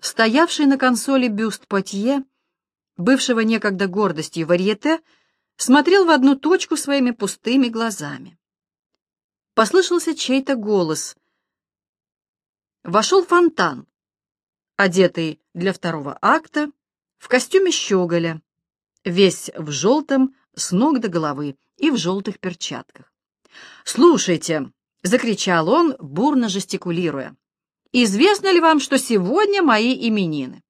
Стоявший на консоли бюст Потье, бывшего некогда гордостью варьете, смотрел в одну точку своими пустыми глазами. Послышался чей-то голос. Вошел фонтан, одетый для второго акта, в костюме щеголя, весь в желтом, с ног до головы и в желтых перчатках. «Слушайте!» — закричал он, бурно жестикулируя. «Известно ли вам, что сегодня мои именины?»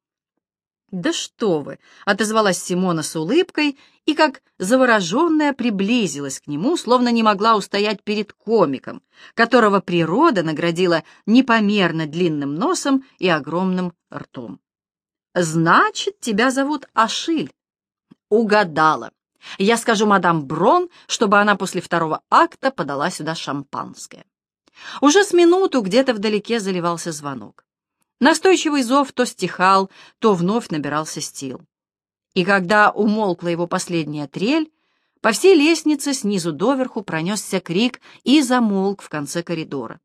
«Да что вы!» — отозвалась Симона с улыбкой и, как завороженная, приблизилась к нему, словно не могла устоять перед комиком, которого природа наградила непомерно длинным носом и огромным ртом. «Значит, тебя зовут Ашиль?» «Угадала. Я скажу мадам Брон, чтобы она после второго акта подала сюда шампанское». Уже с минуту где-то вдалеке заливался звонок. Настойчивый зов то стихал, то вновь набирался стил. И когда умолкла его последняя трель, по всей лестнице снизу доверху пронесся крик и замолк в конце коридора.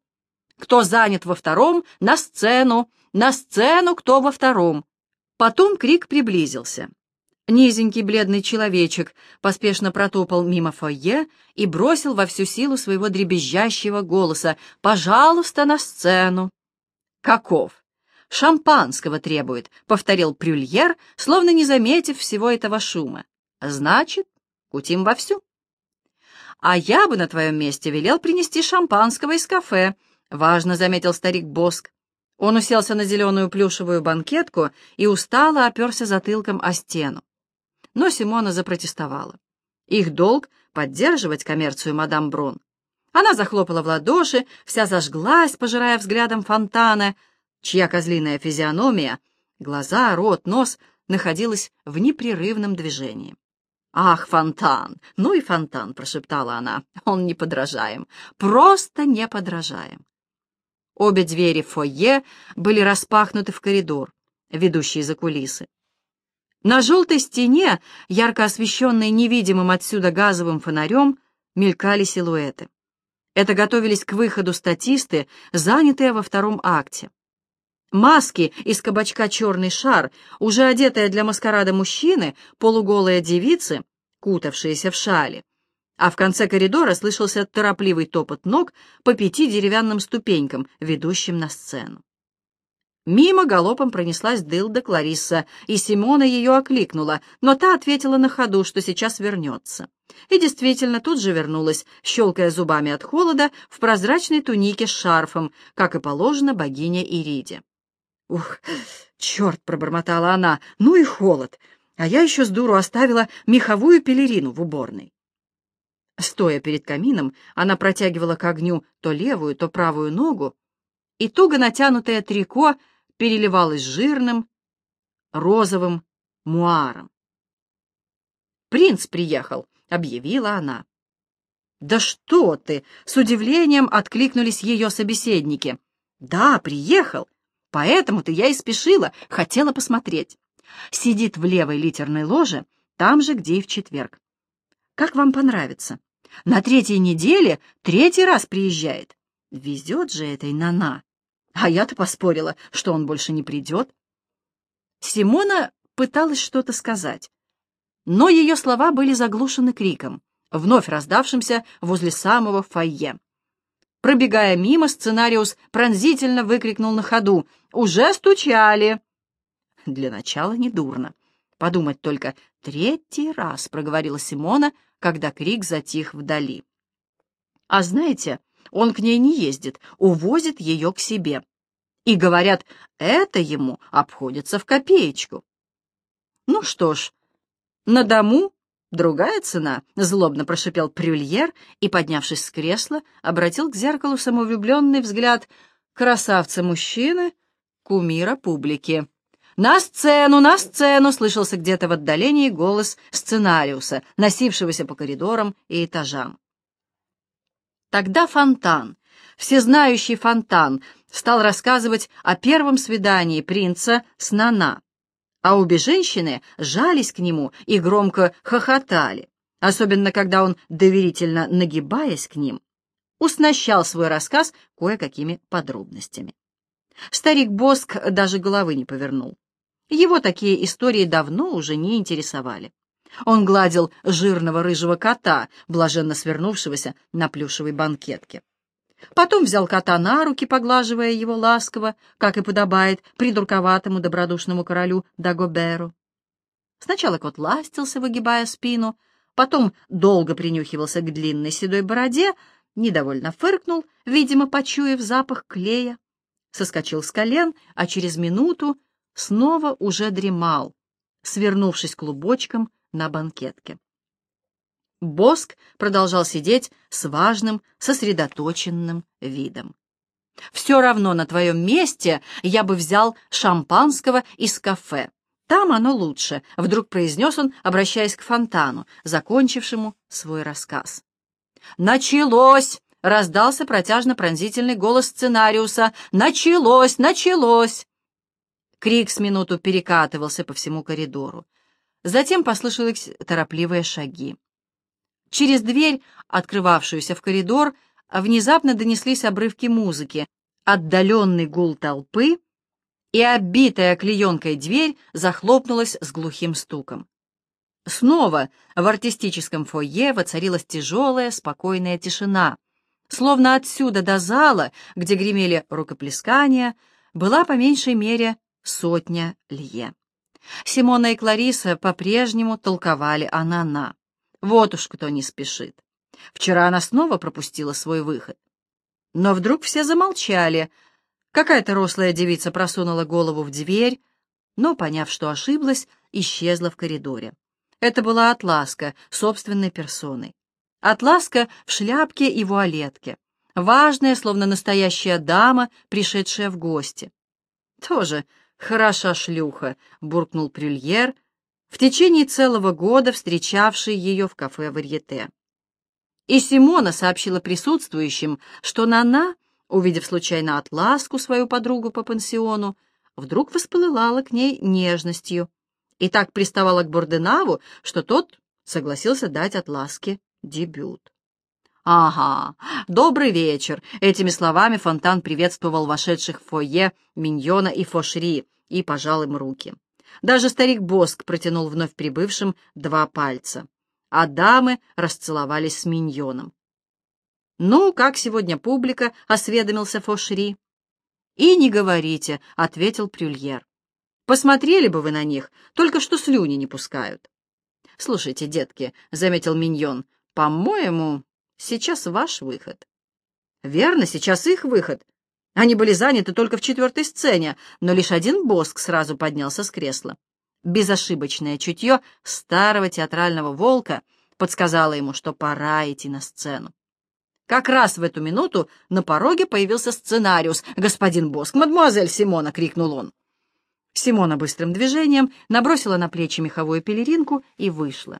«Кто занят во втором? На сцену! На сцену! Кто во втором?» Потом крик приблизился. Низенький бледный человечек поспешно протопал мимо фойе и бросил во всю силу своего дребезжащего голоса «Пожалуйста, на сцену!» «Каков?» «Шампанского требует», — повторил Прюльер, словно не заметив всего этого шума. «Значит, кутим вовсю». «А я бы на твоем месте велел принести шампанского из кафе», — важно заметил старик Боск. Он уселся на зеленую плюшевую банкетку и устало оперся затылком о стену. Но Симона запротестовала. Их долг — поддерживать коммерцию мадам Брон. Она захлопала в ладоши, вся зажглась, пожирая взглядом фонтана — чья козлиная физиономия, глаза, рот, нос находилась в непрерывном движении. «Ах, фонтан! Ну и фонтан!» — прошептала она. «Он неподражаем, просто неподражаем!» Обе двери фойе были распахнуты в коридор, ведущий за кулисы. На желтой стене, ярко освещенной невидимым отсюда газовым фонарем, мелькали силуэты. Это готовились к выходу статисты, занятые во втором акте. Маски из кабачка «Черный шар», уже одетая для маскарада мужчины, полуголые девицы, кутавшиеся в шали. А в конце коридора слышался торопливый топот ног по пяти деревянным ступенькам, ведущим на сцену. Мимо галопом пронеслась дылда Кларисса, и Симона ее окликнула, но та ответила на ходу, что сейчас вернется. И действительно тут же вернулась, щелкая зубами от холода, в прозрачной тунике с шарфом, как и положено богине Ириде. «Ух, черт!» — пробормотала она. «Ну и холод! А я еще с дуру оставила меховую пелерину в уборной». Стоя перед камином, она протягивала к огню то левую, то правую ногу, и туго натянутое трико переливалось жирным розовым муаром. «Принц приехал», — объявила она. «Да что ты!» — с удивлением откликнулись ее собеседники. «Да, приехал. Поэтому-то я и спешила, хотела посмотреть. Сидит в левой литерной ложе, там же, где и в четверг. Как вам понравится? На третьей неделе третий раз приезжает. Везет же этой Нана. А я-то поспорила, что он больше не придет. Симона пыталась что-то сказать, но ее слова были заглушены криком, вновь раздавшимся возле самого фойе. Пробегая мимо, сценариус пронзительно выкрикнул на ходу «Уже стучали!» Для начала недурно. Подумать только, третий раз проговорила Симона, когда крик затих вдали. А знаете, он к ней не ездит, увозит ее к себе. И говорят, это ему обходится в копеечку. Ну что ж, на дому «Другая цена», — злобно прошипел Прюльер и, поднявшись с кресла, обратил к зеркалу самовлюбленный взгляд красавца-мужчины, кумира публики. «На сцену, на сцену!» — слышался где-то в отдалении голос сценариуса, носившегося по коридорам и этажам. Тогда Фонтан, всезнающий Фонтан, стал рассказывать о первом свидании принца с Нана а обе женщины жались к нему и громко хохотали, особенно когда он, доверительно нагибаясь к ним, уснащал свой рассказ кое-какими подробностями. Старик Боск даже головы не повернул. Его такие истории давно уже не интересовали. Он гладил жирного рыжего кота, блаженно свернувшегося на плюшевой банкетке. Потом взял кота на руки, поглаживая его ласково, как и подобает придурковатому добродушному королю Дагоберу. Сначала кот ластился, выгибая спину, потом долго принюхивался к длинной седой бороде, недовольно фыркнул, видимо, почуяв запах клея, соскочил с колен, а через минуту снова уже дремал, свернувшись клубочком на банкетке. Боск продолжал сидеть с важным, сосредоточенным видом. «Все равно на твоем месте я бы взял шампанского из кафе. Там оно лучше», — вдруг произнес он, обращаясь к фонтану, закончившему свой рассказ. «Началось!» — раздался протяжно-пронзительный голос сценариуса. «Началось! Началось!» Крик с минуту перекатывался по всему коридору. Затем послышались торопливые шаги. Через дверь, открывавшуюся в коридор, внезапно донеслись обрывки музыки, отдаленный гул толпы, и оббитая клеенкой дверь захлопнулась с глухим стуком. Снова в артистическом фойе воцарилась тяжелая, спокойная тишина, словно отсюда до зала, где гремели рукоплескания, была по меньшей мере сотня лье. Симона и Клариса по-прежнему толковали о Нана. Вот уж кто не спешит. Вчера она снова пропустила свой выход. Но вдруг все замолчали. Какая-то рослая девица просунула голову в дверь, но, поняв, что ошиблась, исчезла в коридоре. Это была Атласка, собственной персоной. Атласка в шляпке и вуалетке. Важная, словно настоящая дама, пришедшая в гости. Тоже «Хороша шлюха», — буркнул Прюльер, в течение целого года встречавший ее в кафе «Варьете». И Симона сообщила присутствующим, что Нана, увидев случайно Атласку, свою подругу по пансиону, вдруг воспылала к ней нежностью и так приставала к Борденаву, что тот согласился дать Атласке дебют. «Ага, добрый вечер!» Этими словами Фонтан приветствовал вошедших в фойе Миньона и Фошри и пожал им руки. Даже старик Боск протянул вновь прибывшим два пальца, а дамы расцеловались с Миньоном. «Ну, как сегодня публика?» — осведомился Фошри. «И не говорите», — ответил Прюльер. «Посмотрели бы вы на них, только что слюни не пускают». «Слушайте, детки», — заметил Миньон, — «по-моему, Сейчас ваш выход. Верно, сейчас их выход. Они были заняты только в четвертой сцене, но лишь один Боск сразу поднялся с кресла. Безошибочное чутье старого театрального волка подсказало ему, что пора идти на сцену. Как раз в эту минуту на пороге появился сценариус. «Господин Боск, мадемуазель Симона!» — крикнул он. Симона быстрым движением набросила на плечи меховую пелеринку и вышла.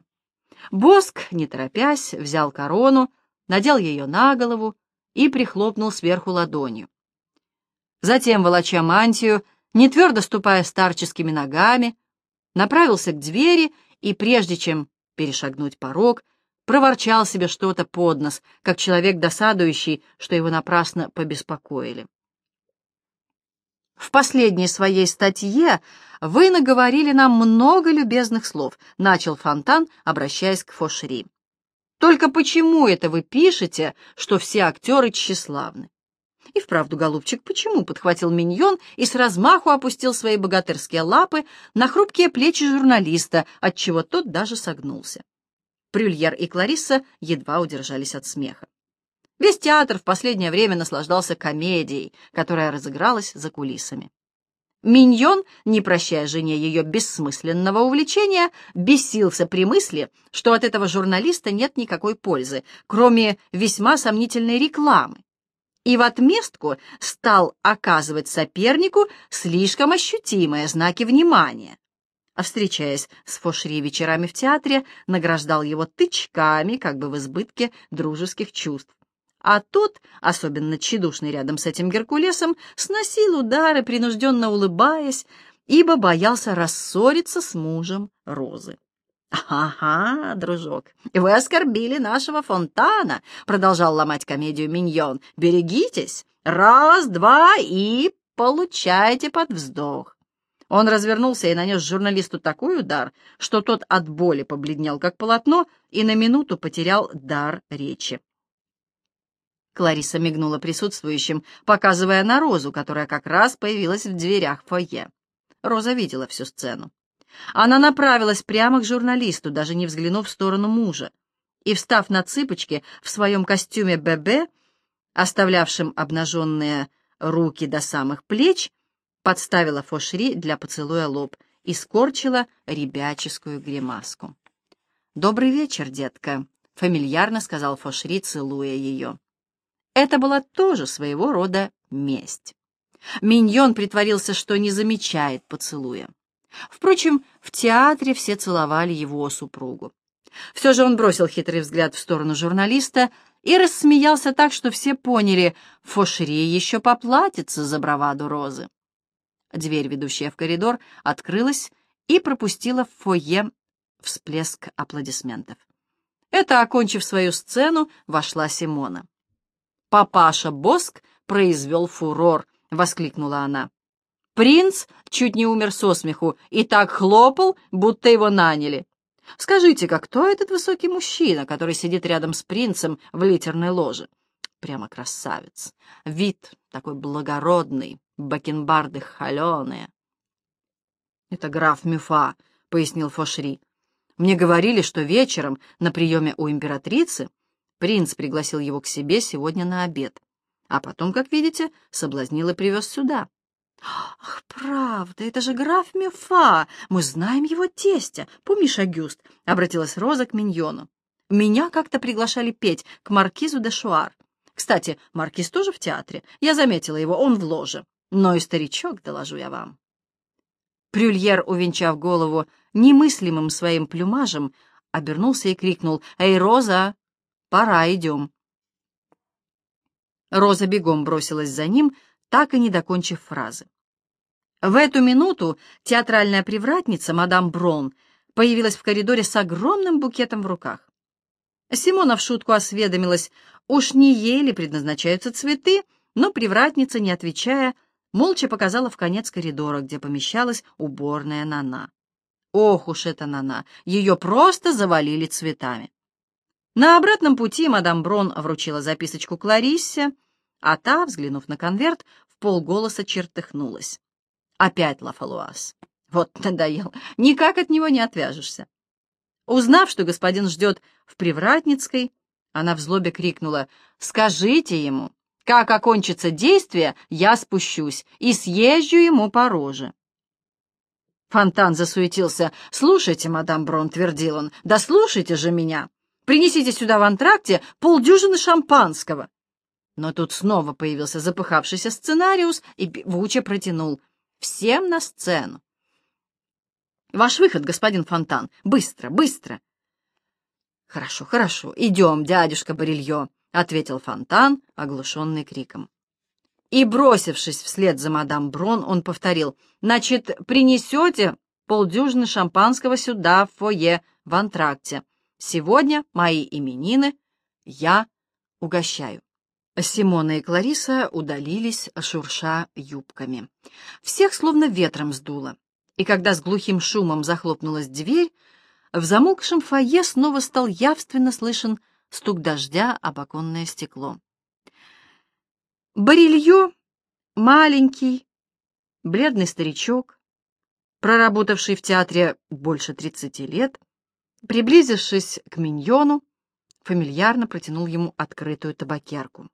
Боск, не торопясь, взял корону, надел ее на голову и прихлопнул сверху ладонью. Затем, волоча мантию, не твердо ступая старческими ногами, направился к двери и, прежде чем перешагнуть порог, проворчал себе что-то под нос, как человек досадующий, что его напрасно побеспокоили. В последней своей статье вы наговорили нам много любезных слов, начал Фонтан, обращаясь к Фошери. Только почему это вы пишете, что все актеры тщеславны? И вправду, голубчик, почему? — подхватил миньон и с размаху опустил свои богатырские лапы на хрупкие плечи журналиста, отчего тот даже согнулся. Прюльер и Кларисса едва удержались от смеха. Весь театр в последнее время наслаждался комедией, которая разыгралась за кулисами. Миньон, не прощая жене ее бессмысленного увлечения, бесился при мысли, что от этого журналиста нет никакой пользы, кроме весьма сомнительной рекламы, и в отместку стал оказывать сопернику слишком ощутимые знаки внимания. А встречаясь с Фошри вечерами в театре, награждал его тычками, как бы в избытке дружеских чувств а тот, особенно тщедушный рядом с этим Геркулесом, сносил удары, принужденно улыбаясь, ибо боялся рассориться с мужем Розы. «Ага, дружок, вы оскорбили нашего фонтана», — продолжал ломать комедию Миньон. «Берегитесь! Раз, два и получайте под вздох. Он развернулся и нанес журналисту такой удар, что тот от боли побледнел, как полотно, и на минуту потерял дар речи. Клариса мигнула присутствующим, показывая на Розу, которая как раз появилась в дверях фойе. Роза видела всю сцену. Она направилась прямо к журналисту, даже не взглянув в сторону мужа, и, встав на цыпочки в своем костюме ББ, оставлявшем обнаженные руки до самых плеч, подставила Фошри для поцелуя лоб и скорчила ребяческую гримаску. «Добрый вечер, детка», — фамильярно сказал Фошри, целуя ее. Это была тоже своего рода месть. Миньон притворился, что не замечает поцелуя. Впрочем, в театре все целовали его супругу. Все же он бросил хитрый взгляд в сторону журналиста и рассмеялся так, что все поняли, Фошри еще поплатится за браваду Розы. Дверь, ведущая в коридор, открылась и пропустила в фойе всплеск аплодисментов. Это, окончив свою сцену, вошла Симона. «Папаша Боск произвел фурор», — воскликнула она. «Принц чуть не умер со смеху и так хлопал, будто его наняли. Скажите-ка, кто этот высокий мужчина, который сидит рядом с принцем в литерной ложе? Прямо красавец. Вид такой благородный, бакенбарды холеные». «Это граф Мюфа», — пояснил Фошри. «Мне говорили, что вечером на приеме у императрицы Принц пригласил его к себе сегодня на обед, а потом, как видите, соблазнил и привез сюда. «Ах, правда, это же граф Мефа! Мы знаем его тестя. Помнишь, Агюст?» — обратилась Роза к Миньону. «Меня как-то приглашали петь к маркизу де Шуар. Кстати, маркиз тоже в театре. Я заметила его, он в ложе. Но и старичок, доложу я вам». Прюльер, увенчав голову немыслимым своим плюмажем, обернулся и крикнул «Эй, Роза, Пора, идем. Роза бегом бросилась за ним, так и не докончив фразы. В эту минуту театральная привратница, мадам Брон, появилась в коридоре с огромным букетом в руках. Симона в шутку осведомилась, уж не ей ли предназначаются цветы, но привратница, не отвечая, молча показала в конец коридора, где помещалась уборная Нана. Ох уж эта Нана, ее просто завалили цветами. На обратном пути мадам Брон вручила записочку Клариссе, а та, взглянув на конверт, в полголоса чертыхнулась. Опять Лафалуас. Вот надоел. Никак от него не отвяжешься. Узнав, что господин ждет в Привратницкой, она в злобе крикнула «Скажите ему, как окончится действие, я спущусь и съезжу ему по роже». Фонтан засуетился. «Слушайте, мадам Брон», — твердил он, — «да слушайте же меня». Принесите сюда в антракте полдюжины шампанского. Но тут снова появился запыхавшийся сценариус и певуче протянул. Всем на сцену. Ваш выход, господин Фонтан. Быстро, быстро. Хорошо, хорошо. Идем, дядюшка Барильо, — ответил Фонтан, оглушенный криком. И, бросившись вслед за мадам Брон, он повторил. Значит, принесете полдюжины шампанского сюда, в фойе, в антракте. Сегодня мои именины, я угощаю. Симона и Клариса удалились, шурша юбками. Всех словно ветром сдуло. И когда с глухим шумом захлопнулась дверь, в замолкшем фойе снова стал явственно слышен стук дождя об оконное стекло. Барильо, маленький, бледный старичок, проработавший в театре больше тридцати лет, Приблизившись к миньону, фамильярно протянул ему открытую табакерку.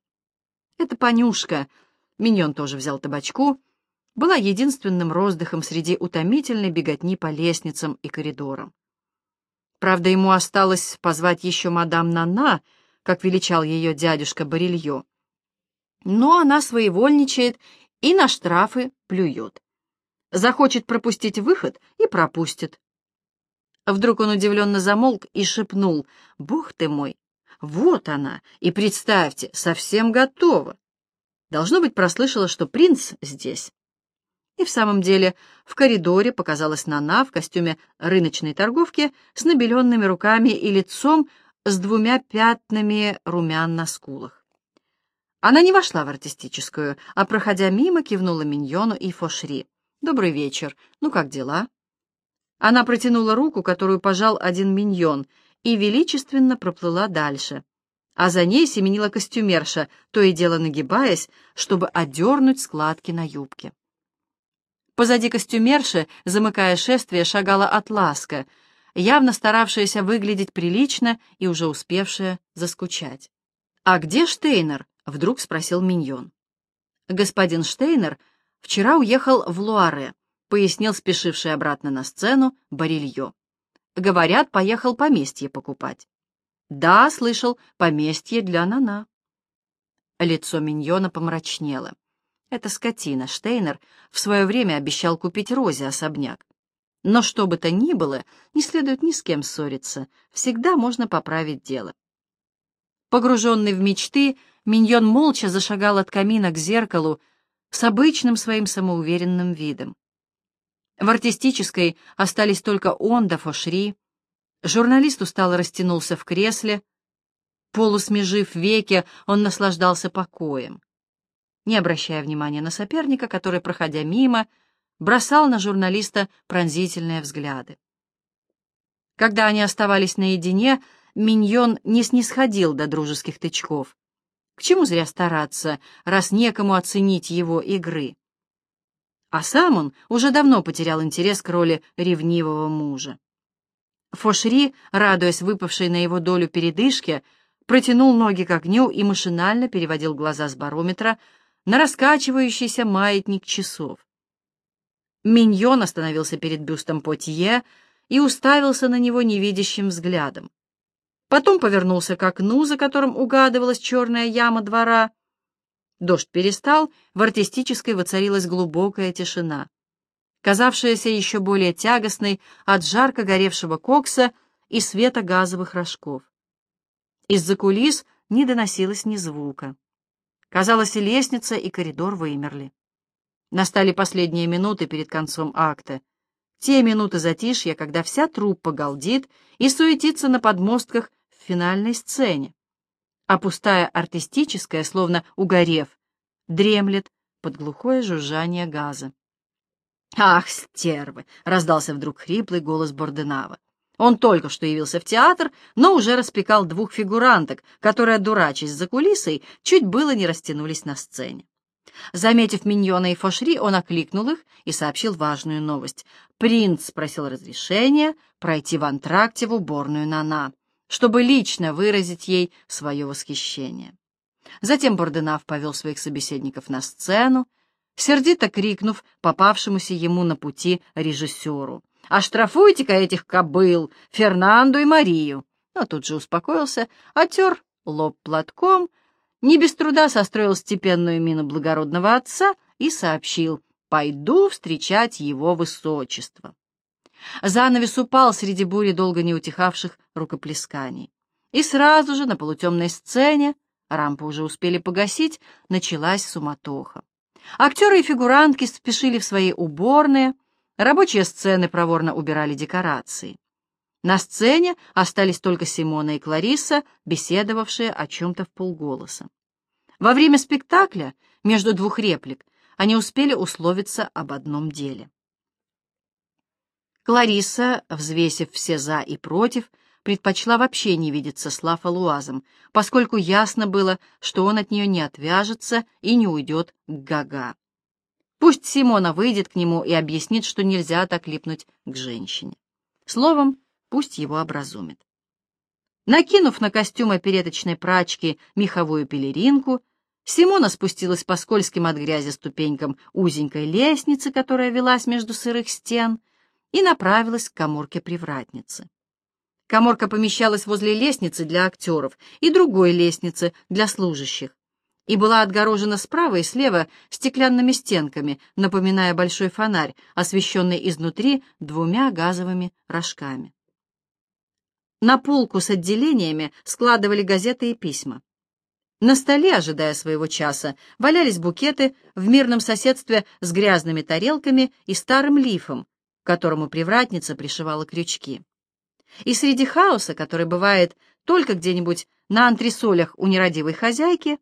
Эта понюшка, миньон тоже взял табачку, была единственным роздыхом среди утомительной беготни по лестницам и коридорам. Правда, ему осталось позвать еще мадам Нана, как величал ее дядюшка Барильо. Но она своевольничает и на штрафы плюет. Захочет пропустить выход и пропустит. Вдруг он удивленно замолк и шепнул, «Бог ты мой! Вот она! И представьте, совсем готова!» Должно быть, прослышала, что принц здесь. И в самом деле в коридоре показалась Нана в костюме рыночной торговки с набеленными руками и лицом с двумя пятнами румян на скулах. Она не вошла в артистическую, а, проходя мимо, кивнула Миньону и Фошри. «Добрый вечер. Ну, как дела?» Она протянула руку, которую пожал один миньон, и величественно проплыла дальше. А за ней семенила костюмерша, то и дело нагибаясь, чтобы одернуть складки на юбке. Позади костюмерши, замыкая шествие, шагала Атласка, явно старавшаяся выглядеть прилично и уже успевшая заскучать. «А где Штейнер?» — вдруг спросил Миньон. «Господин Штейнер вчера уехал в Луаре», — пояснил спешивший обратно на сцену Барильо. «Говорят, поехал поместье покупать». «Да, слышал, поместье для Нана». Лицо Миньона помрачнело. Эта скотина, Штейнер, в свое время обещал купить Розе особняк. Но что бы то ни было, не следует ни с кем ссориться, всегда можно поправить дело. Погруженный в мечты, Миньон молча зашагал от камина к зеркалу с обычным своим самоуверенным видом. В артистической остались только он да Фошри. Журналист устало растянулся в кресле. Полусмежив веки, он наслаждался покоем. Не обращая внимания на соперника, который, проходя мимо, бросал на журналиста пронзительные взгляды. Когда они оставались наедине, Миньон не снисходил до дружеских тычков. К чему зря стараться, раз некому оценить его игры? А сам он уже давно потерял интерес к роли ревнивого мужа. Фошри, радуясь выпавшей на его долю передышке, протянул ноги к огню и машинально переводил глаза с барометра на раскачивающийся маятник часов. Миньон остановился перед бюстом Потье и уставился на него невидящим взглядом. Потом повернулся к окну, за которым угадывалась черная яма двора. Дождь перестал, в артистической воцарилась глубокая тишина, казавшаяся еще более тягостной от жарко горевшего кокса и света газовых рожков. Из-за кулис не доносилось ни звука. Казалось, и лестница, и коридор вымерли. Настали последние минуты перед концом акта. Те минуты затишья, когда вся труппа галдит и суетится на подмостках в финальной сцене, а пустая артистическая, словно угорев, дремлет под глухое жужжание газа. «Ах, стервы!» — раздался вдруг хриплый голос Борденава. Он только что явился в театр, но уже распекал двух фигуранток, которые, дурачась за кулисой, чуть было не растянулись на сцене. Заметив Миньона и Фошри, он окликнул их и сообщил важную новость. Принц спросил разрешения пройти в антракте в уборную Нана чтобы лично выразить ей свое восхищение. Затем Борденав повел своих собеседников на сцену, сердито крикнув попавшемуся ему на пути режиссеру. «Оштрафуйте-ка этих кобыл, Фернанду и Марию!» Но тут же успокоился, отер лоб платком, не без труда состроил степенную мину благородного отца и сообщил «Пойду встречать его высочество». Занавес упал среди бури долго не утихавших рукоплесканий. И сразу же на полутемной сцене, рампы уже успели погасить, началась суматоха. Актеры и фигурантки спешили в свои уборные, рабочие сцены проворно убирали декорации. На сцене остались только Симона и Клариса, беседовавшие о чем-то в полголоса. Во время спектакля, между двух реплик, они успели условиться об одном деле. Клариса, взвесив все «за» и «против», предпочла вообще не видеться с Лафалуазом, поскольку ясно было, что он от нее не отвяжется и не уйдет к Гага. Пусть Симона выйдет к нему и объяснит, что нельзя так липнуть к женщине. Словом, пусть его образумит. Накинув на костюм опереточной прачки меховую пелеринку, Симона спустилась по скользким от грязи ступенькам узенькой лестницы, которая велась между сырых стен, и направилась к коморке привратницы. Коморка помещалась возле лестницы для актеров и другой лестницы для служащих и была отгорожена справа и слева стеклянными стенками, напоминая большой фонарь, освещенный изнутри двумя газовыми рожками. На полку с отделениями складывали газеты и письма. На столе, ожидая своего часа, валялись букеты в мирном соседстве с грязными тарелками и старым лифом, к которому привратница пришивала крючки. И среди хаоса, который бывает только где-нибудь на антресолях у нерадивой хозяйки,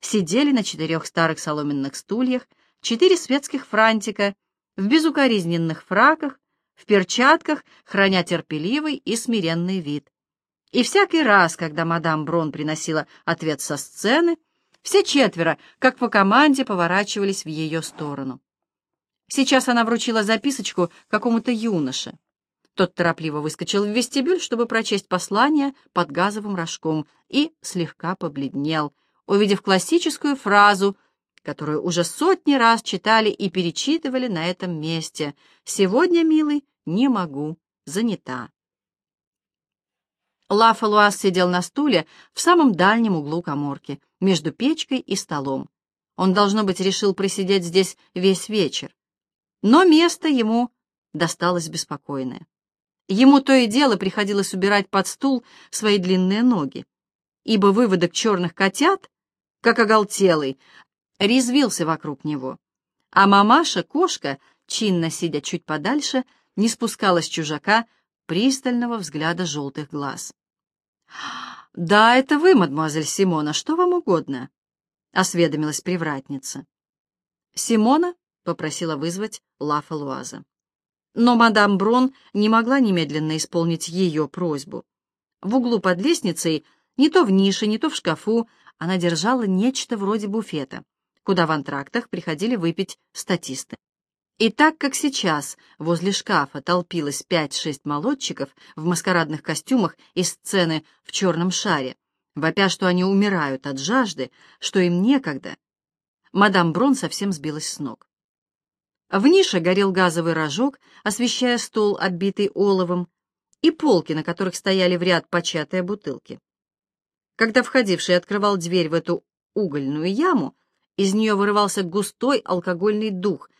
сидели на четырех старых соломенных стульях, четыре светских франтика, в безукоризненных фраках, в перчатках, храня терпеливый и смиренный вид. И всякий раз, когда мадам Брон приносила ответ со сцены, все четверо, как по команде, поворачивались в ее сторону. Сейчас она вручила записочку какому-то юноше. Тот торопливо выскочил в вестибюль, чтобы прочесть послание под газовым рожком, и слегка побледнел, увидев классическую фразу, которую уже сотни раз читали и перечитывали на этом месте. «Сегодня, милый, не могу, занята». Лафалуаз сидел на стуле в самом дальнем углу коморки, между печкой и столом. Он, должно быть, решил просидеть здесь весь вечер. Но место ему досталось беспокойное. Ему то и дело приходилось убирать под стул свои длинные ноги, ибо выводок черных котят, как оголтелый, резвился вокруг него, а мамаша, кошка, чинно сидя чуть подальше, не спускала с чужака пристального взгляда желтых глаз. «Да, это вы, мадемуазель Симона, что вам угодно?» — осведомилась привратница. Симона попросила вызвать Лафа Луаза. Но мадам Брон не могла немедленно исполнить ее просьбу. В углу под лестницей, не то в нише, не то в шкафу, она держала нечто вроде буфета, куда в антрактах приходили выпить статисты. И так как сейчас возле шкафа толпилось пять-шесть молодчиков в маскарадных костюмах и сцены в черном шаре, вопя, что они умирают от жажды, что им некогда, мадам Брон совсем сбилась с ног. В нише горел газовый рожок, освещая стол, оббитый оловом, и полки, на которых стояли в ряд початые бутылки. Когда входивший открывал дверь в эту угольную яму, из нее вырывался густой алкогольный дух,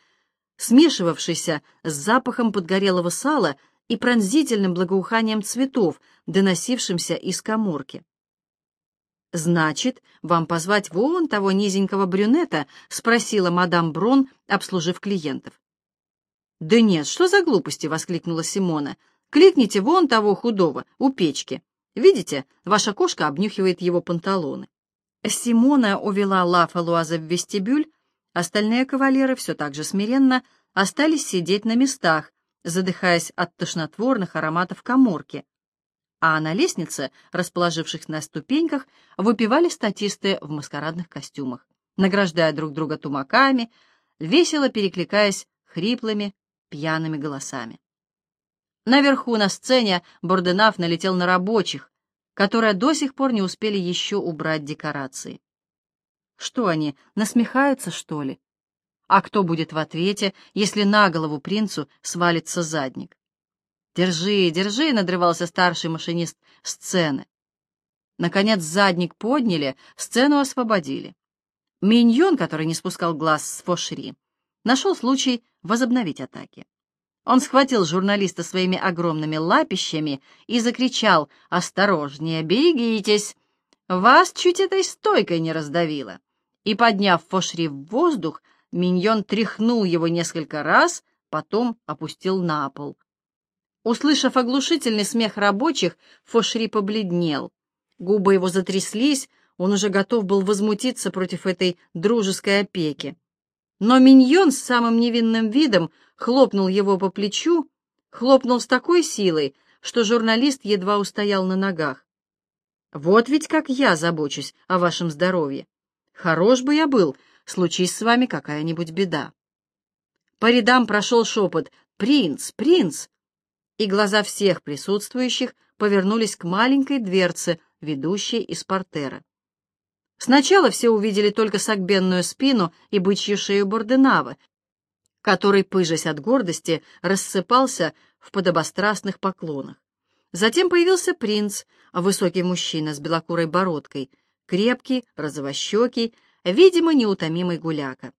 смешивавшийся с запахом подгорелого сала и пронзительным благоуханием цветов, доносившимся из коморки. «Значит, вам позвать вон того низенького брюнета?» — спросила мадам Брон, обслужив клиентов. «Да нет, что за глупости!» — воскликнула Симона. «Кликните вон того худого, у печки. Видите, ваша кошка обнюхивает его панталоны». Симона увела Лафа Луаза в вестибюль, остальные кавалеры все так же смиренно остались сидеть на местах, задыхаясь от тошнотворных ароматов коморки, а на лестнице, расположившись на ступеньках, выпивали статисты в маскарадных костюмах, награждая друг друга тумаками, весело перекликаясь хриплыми, пьяными голосами. Наверху на сцене Борденав налетел на рабочих, которые до сих пор не успели еще убрать декорации. Что они, насмехаются, что ли? А кто будет в ответе, если на голову принцу свалится задник? «Держи, держи!» — надрывался старший машинист сцены. Наконец задник подняли, сцену освободили. Миньон, который не спускал глаз с Фошри, нашел случай возобновить атаки. Он схватил журналиста своими огромными лапищами и закричал «Осторожнее, берегитесь! Вас чуть этой стойкой не раздавило!» И, подняв Фошри в воздух, Миньон тряхнул его несколько раз, потом опустил на пол. Услышав оглушительный смех рабочих, Фошри побледнел. Губы его затряслись, он уже готов был возмутиться против этой дружеской опеки. Но миньон с самым невинным видом хлопнул его по плечу, хлопнул с такой силой, что журналист едва устоял на ногах. «Вот ведь как я забочусь о вашем здоровье. Хорош бы я был, случись с вами какая-нибудь беда». По рядам прошел шепот «Принц! Принц!» И глаза всех присутствующих повернулись к маленькой дверце, ведущей из портера. Сначала все увидели только согбенную спину и бычью шею Борденава, который, пыжась от гордости, рассыпался в подобострастных поклонах. Затем появился принц, высокий мужчина с белокурой бородкой, крепкий, розовощекий, видимо, неутомимый гуляка.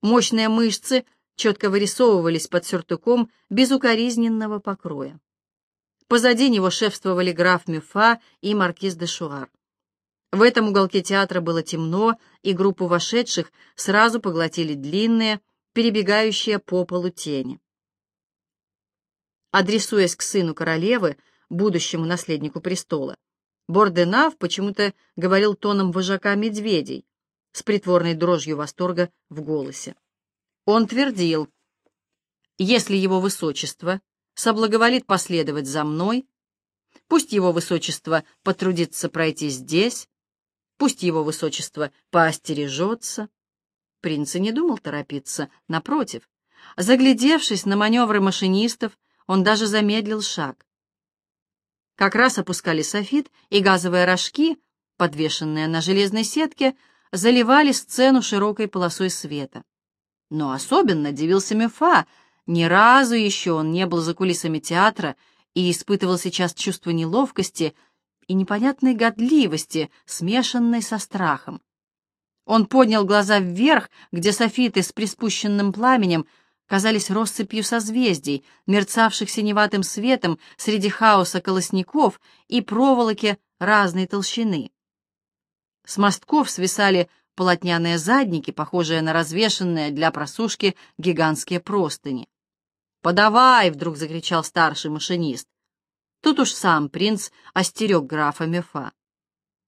Мощные мышцы четко вырисовывались под сюртуком безукоризненного покроя. Позади него шефствовали граф Мюфа и маркиз де Шуар. В этом уголке театра было темно, и группу вошедших сразу поглотили длинные, перебегающие по полу тени. Адресуясь к сыну королевы, будущему наследнику престола, Борденав почему-то говорил тоном вожака медведей, с притворной дрожью восторга в голосе. Он твердил, «Если его высочество соблаговолит последовать за мной, пусть его высочество потрудится пройти здесь, пусть его высочество поостережется». Принц и не думал торопиться, напротив. Заглядевшись на маневры машинистов, он даже замедлил шаг. Как раз опускали софит, и газовые рожки, подвешенные на железной сетке, заливали сцену широкой полосой света. Но особенно дивился Мефа. Ни разу еще он не был за кулисами театра и испытывал сейчас чувство неловкости и непонятной годливости, смешанной со страхом. Он поднял глаза вверх, где софиты с приспущенным пламенем казались россыпью созвездий, мерцавших синеватым светом среди хаоса колосников и проволоки разной толщины. С мостков свисали полотняные задники, похожие на развешенные для просушки гигантские простыни. «Подавай!» — вдруг закричал старший машинист. Тут уж сам принц остерег графа Мефа.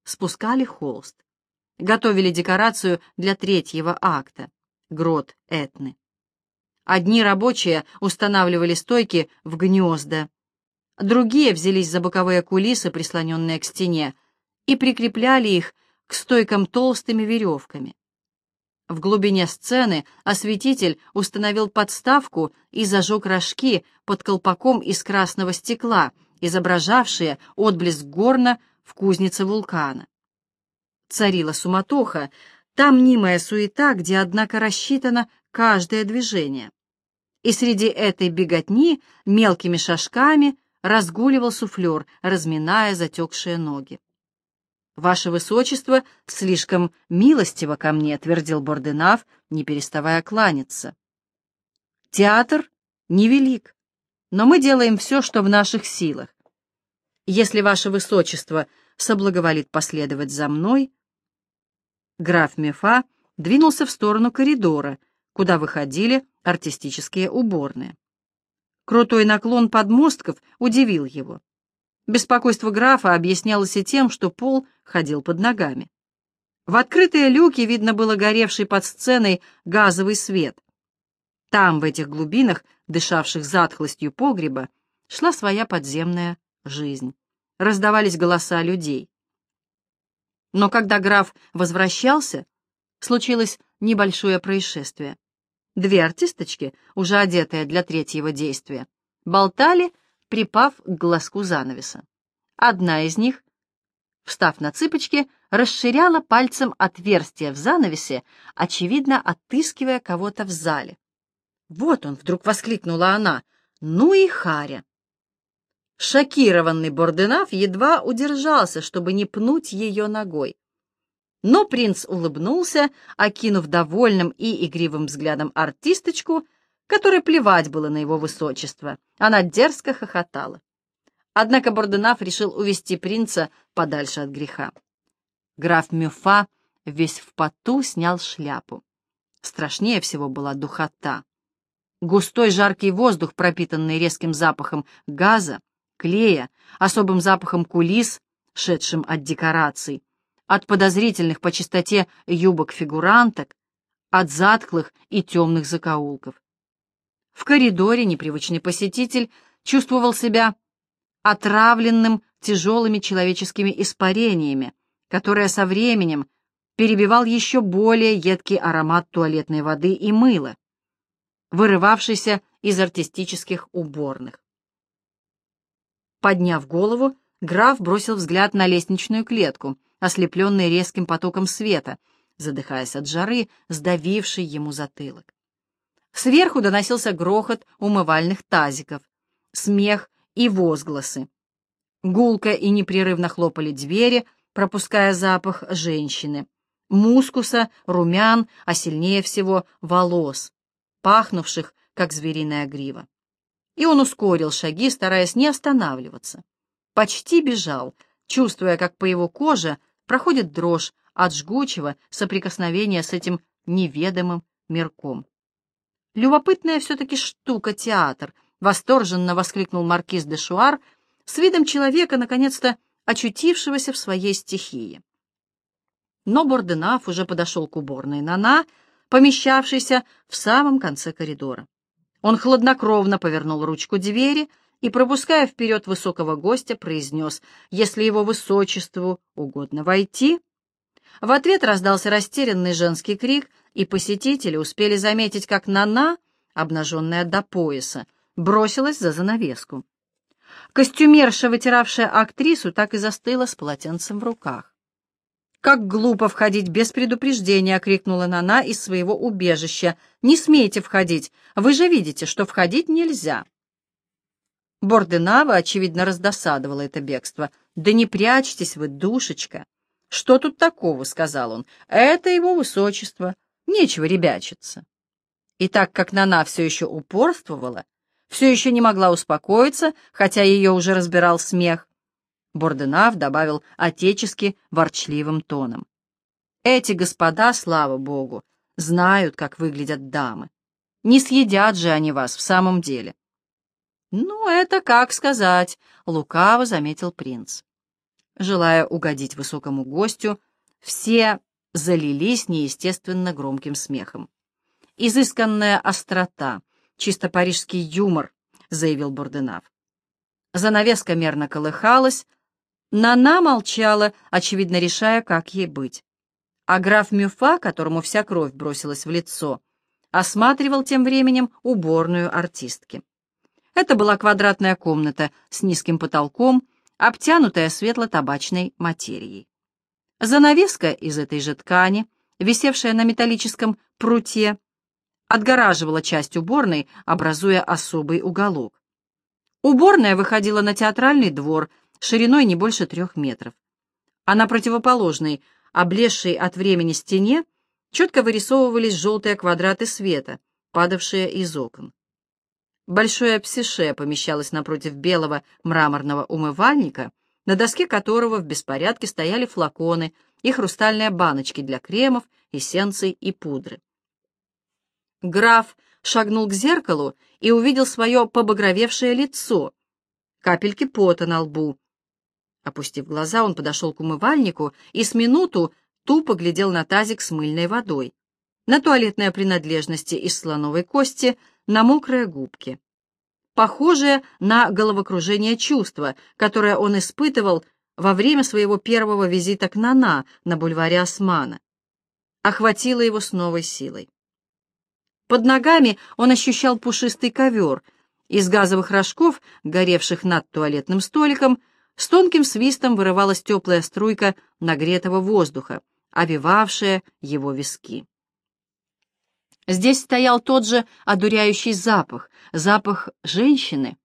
Спускали холст. Готовили декорацию для третьего акта — грот Этны. Одни рабочие устанавливали стойки в гнезда, другие взялись за боковые кулисы, прислоненные к стене, и прикрепляли их к стойкам толстыми веревками. В глубине сцены осветитель установил подставку и зажег рожки под колпаком из красного стекла, изображавшие отблеск горна в кузнице вулкана. Царила суматоха, та мнимая суета, где, однако, рассчитано каждое движение. И среди этой беготни мелкими шажками разгуливал суфлер, разминая затекшие ноги. «Ваше Высочество слишком милостиво ко мне», — твердил Борденав, не переставая кланяться. «Театр невелик, но мы делаем все, что в наших силах. Если Ваше Высочество соблаговолит последовать за мной...» Граф Мефа двинулся в сторону коридора, куда выходили артистические уборные. Крутой наклон подмостков удивил его. Беспокойство графа объяснялось и тем, что пол ходил под ногами. В открытые люки видно было горевший под сценой газовый свет. Там, в этих глубинах, дышавших затхлостью погреба, шла своя подземная жизнь. Раздавались голоса людей. Но когда граф возвращался, случилось небольшое происшествие. Две артисточки, уже одетые для третьего действия, болтали, припав к глазку занавеса. Одна из них, встав на цыпочки, расширяла пальцем отверстие в занавесе, очевидно, отыскивая кого-то в зале. «Вот он!» — вдруг воскликнула она. «Ну и харя!» Шокированный Борденав едва удержался, чтобы не пнуть ее ногой. Но принц улыбнулся, окинув довольным и игривым взглядом артисточку, которой плевать было на его высочество. Она дерзко хохотала. Однако Борденав решил увести принца подальше от греха. Граф Мюфа весь в поту снял шляпу. Страшнее всего была духота. Густой жаркий воздух, пропитанный резким запахом газа, клея, особым запахом кулис, шедшим от декораций, от подозрительных по чистоте юбок фигуранток, от затклых и темных закоулков. В коридоре непривычный посетитель чувствовал себя отравленным тяжелыми человеческими испарениями, которые со временем перебивал еще более едкий аромат туалетной воды и мыла, вырывавшийся из артистических уборных. Подняв голову, граф бросил взгляд на лестничную клетку, ослепленный резким потоком света, задыхаясь от жары, сдавивший ему затылок. Сверху доносился грохот умывальных тазиков, смех и возгласы. Гулко и непрерывно хлопали двери, пропуская запах женщины, мускуса, румян, а сильнее всего волос, пахнувших, как звериная грива. И он ускорил шаги, стараясь не останавливаться. Почти бежал, чувствуя, как по его коже проходит дрожь от жгучего соприкосновения с этим неведомым мирком. Любопытная все-таки штука театр, восторженно воскликнул маркиз де Шуар с видом человека, наконец-то очутившегося в своей стихии. но Борденав уже подошел к уборной Нана, помещавшейся в самом конце коридора. Он хладнокровно повернул ручку двери и, пропуская вперед высокого гостя, произнес, «Если его высочеству угодно войти...» В ответ раздался растерянный женский крик, и посетители успели заметить, как Нана, обнаженная до пояса, бросилась за занавеску. Костюмерша, вытиравшая актрису, так и застыла с полотенцем в руках. «Как глупо входить без предупреждения!» — крикнула Нана из своего убежища. «Не смейте входить! Вы же видите, что входить нельзя!» Борденава, очевидно, раздосадовало это бегство. «Да не прячьтесь вы, душечка!» «Что тут такого?» — сказал он. «Это его высочество. Нечего ребячиться». И так как Нана все еще упорствовала, все еще не могла успокоиться, хотя ее уже разбирал смех, Борденав добавил отечески ворчливым тоном. «Эти господа, слава богу, знают, как выглядят дамы. Не съедят же они вас в самом деле». «Ну, это как сказать», — лукаво заметил принц. Желая угодить высокому гостю, все залились неестественно громким смехом. «Изысканная острота, чисто парижский юмор», — заявил Борденав. Занавеска мерно колыхалась, Нана молчала, очевидно решая, как ей быть. А граф Мюфа, которому вся кровь бросилась в лицо, осматривал тем временем уборную артистки. Это была квадратная комната с низким потолком, обтянутая светло-табачной материей. Занавеска из этой же ткани, висевшая на металлическом пруте, отгораживала часть уборной, образуя особый уголок. Уборная выходила на театральный двор — шириной не больше трех метров. А на противоположной, облезшей от времени стене, четко вырисовывались желтые квадраты света, падавшие из окон. Большое псише помещалось напротив белого мраморного умывальника, на доске которого в беспорядке стояли флаконы и хрустальные баночки для кремов, эссенций и пудры. Граф шагнул к зеркалу и увидел свое побагровевшее лицо, капельки пота на лбу, Опустив глаза, он подошел к умывальнику и с минуту тупо глядел на тазик с мыльной водой, на туалетные принадлежности из слоновой кости, на мокрые губки. Похожее на головокружение чувства, которое он испытывал во время своего первого визита к Нана на бульваре Османа, охватило его с новой силой. Под ногами он ощущал пушистый ковер из газовых рожков, горевших над туалетным столиком, с тонким свистом вырывалась теплая струйка нагретого воздуха, овивавшая его виски. Здесь стоял тот же одуряющий запах, запах женщины,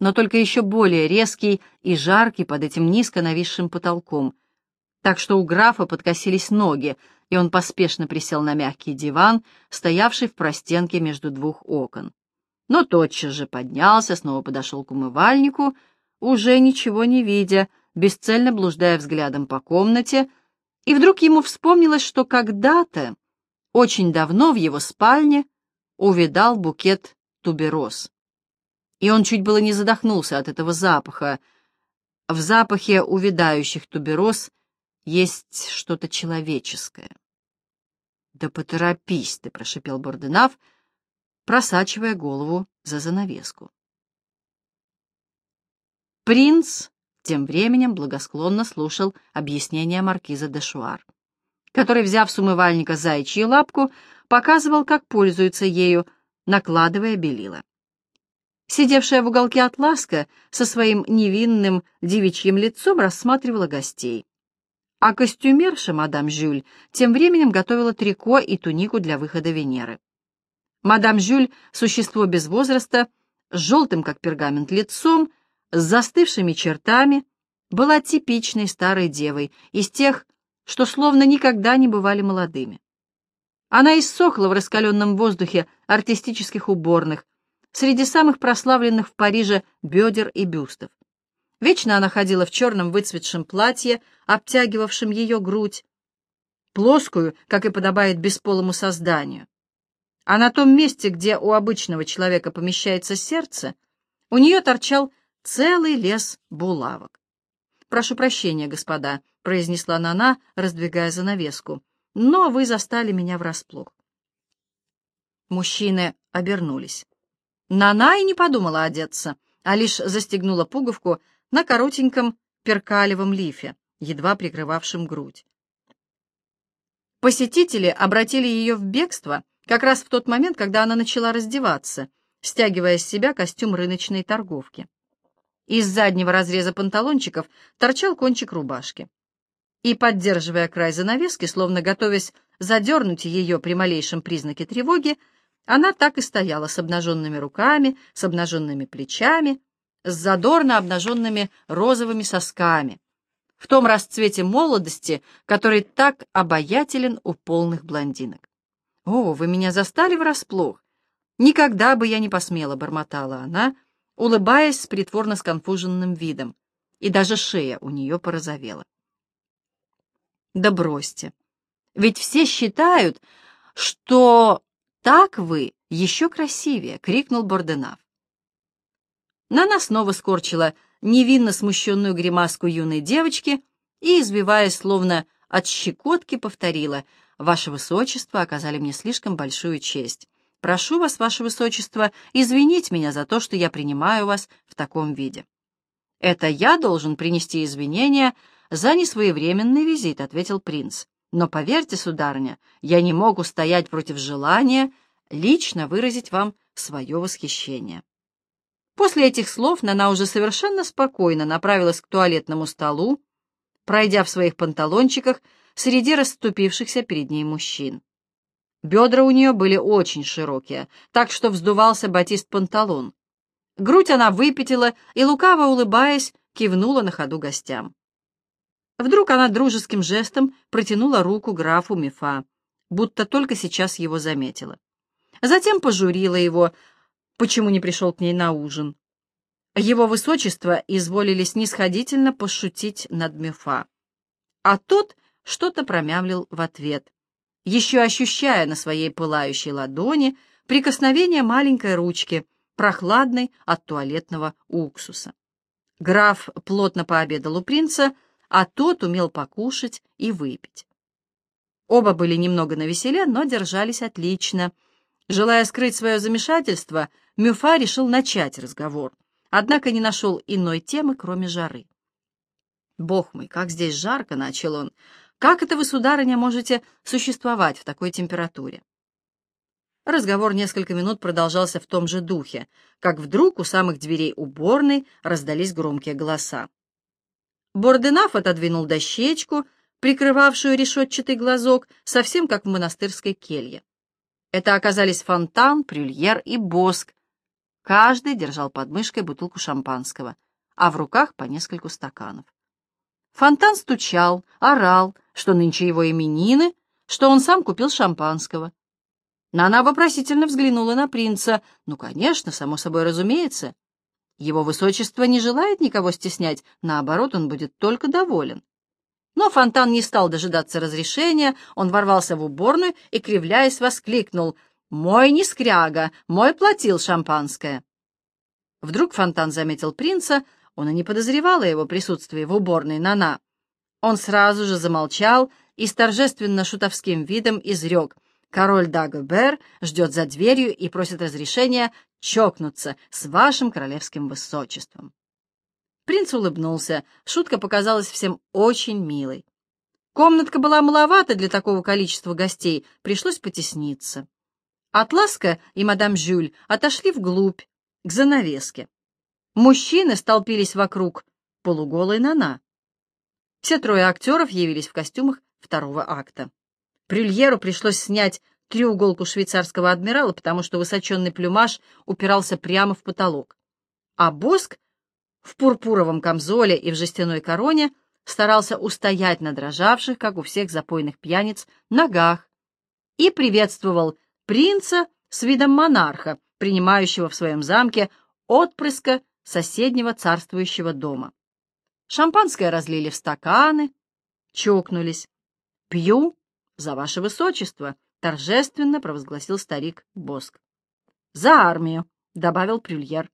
но только еще более резкий и жаркий под этим низко нависшим потолком, так что у графа подкосились ноги, и он поспешно присел на мягкий диван, стоявший в простенке между двух окон. Но тотчас же поднялся, снова подошел к умывальнику, уже ничего не видя, бесцельно блуждая взглядом по комнате, и вдруг ему вспомнилось, что когда-то, очень давно в его спальне, увидал букет тубероз. И он чуть было не задохнулся от этого запаха. В запахе увядающих тубероз есть что-то человеческое. «Да поторопись ты!» — прошипел Борденав, просачивая голову за занавеску. Принц тем временем благосклонно слушал объяснения маркиза де Шуар, который, взяв с умывальника заячью лапку, показывал, как пользуется ею, накладывая белила. Сидевшая в уголке Атласка со своим невинным девичьим лицом рассматривала гостей. А костюмерша, мадам Жюль, тем временем готовила трико и тунику для выхода Венеры. Мадам Жюль — существо без возраста, с желтым, как пергамент, лицом, с застывшими чертами, была типичной старой девой, из тех, что словно никогда не бывали молодыми. Она иссохла в раскаленном воздухе артистических уборных, среди самых прославленных в Париже бедер и бюстов. Вечно она ходила в черном выцветшем платье, обтягивавшем ее грудь, плоскую, как и подобает бесполому созданию. А на том месте, где у обычного человека помещается сердце, у нее торчал целый лес булавок. «Прошу прощения, господа», произнесла Нана, раздвигая занавеску. «Но вы застали меня врасплох». Мужчины обернулись. Нана и не подумала одеться, а лишь застегнула пуговку на коротеньком перкалевом лифе, едва прикрывавшем грудь. Посетители обратили ее в бегство как раз в тот момент, когда она начала раздеваться, стягивая с себя костюм рыночной торговки. Из заднего разреза панталончиков торчал кончик рубашки. И, поддерживая край занавески, словно готовясь задернуть ее при малейшем признаке тревоги, она так и стояла с обнаженными руками, с обнаженными плечами, с задорно обнаженными розовыми сосками, в том расцвете молодости, который так обаятелен у полных блондинок. «О, вы меня застали врасплох! Никогда бы я не посмела!» — бормотала она, улыбаясь с притворно сконфуженным видом, и даже шея у нее порозовела. «Да бросьте! Ведь все считают, что так вы еще красивее!» — крикнул Борденав. Нана снова скорчила невинно смущенную гримаску юной девочки и, избиваясь словно от щекотки, повторила «Ваше Высочество оказали мне слишком большую честь. Прошу вас, Ваше Высочество, извинить меня за то, что я принимаю вас в таком виде». «Это я должен принести извинения за несвоевременный визит», — ответил принц. Но поверьте, сударыня, я не мог устоять против желания лично выразить вам свое восхищение. После этих слов Нана уже совершенно спокойно направилась к туалетному столу, пройдя в своих панталончиках среди расступившихся перед ней мужчин. Бедра у нее были очень широкие, так что вздувался батист-панталон. Грудь она выпятила и, лукаво улыбаясь, кивнула на ходу гостям. Вдруг она дружеским жестом протянула руку графу Мифа, будто только сейчас его заметила. Затем пожурила его, почему не пришел к ней на ужин. Его высочество изволили снисходительно пошутить над Мифа. А тот что-то промямлил в ответ, еще ощущая на своей пылающей ладони прикосновение маленькой ручки, прохладной от туалетного уксуса. Граф плотно пообедал у принца, а тот умел покушать и выпить. Оба были немного навеселе, но держались отлично. Желая скрыть свое замешательство, Мюфа решил начать разговор, однако не нашел иной темы, кроме жары. «Бог мой, как здесь жарко!» — начал он. «Как это вы, сударыня, можете существовать в такой температуре?» Разговор несколько минут продолжался в том же духе, как вдруг у самых дверей уборной раздались громкие голоса. Борденаф отодвинул дощечку, прикрывавшую решетчатый глазок, совсем как в монастырской келье. Это оказались фонтан, прюльер и боск. Каждый держал под мышкой бутылку шампанского, а в руках по нескольку стаканов. Фонтан стучал, орал, что нынче его именины, что он сам купил шампанского. Нана вопросительно взглянула на принца. Ну, конечно, само собой разумеется. Его высочество не желает никого стеснять, наоборот, он будет только доволен. Но Фонтан не стал дожидаться разрешения, он ворвался в уборную и, кривляясь, воскликнул «Мой не скряга, мой платил шампанское». Вдруг Фонтан заметил принца, он и не подозревал о его присутствии в уборной Нана. Он сразу же замолчал и с торжественно шутовским видом изрек «Король Дагобер ждет за дверью и просит разрешения чокнуться с вашим королевским высочеством». Принц улыбнулся. Шутка показалась всем очень милой. Комнатка была маловата для такого количества гостей, пришлось потесниться. Атласка и мадам Жюль отошли вглубь, к занавеске. Мужчины столпились вокруг полуголой Нана. Все трое актеров явились в костюмах второго акта. Прюльеру пришлось снять треуголку швейцарского адмирала, потому что высоченный плюмаж упирался прямо в потолок. А Боск в пурпуровом камзоле и в жестяной короне старался устоять на дрожавших, как у всех запойных пьяниц, ногах и приветствовал принца с видом монарха, принимающего в своем замке отпрыска соседнего царствующего дома. Шампанское разлили в стаканы, чокнулись. «Пью за ваше высочество», — торжественно провозгласил старик Боск. «За армию», — добавил Прюльер.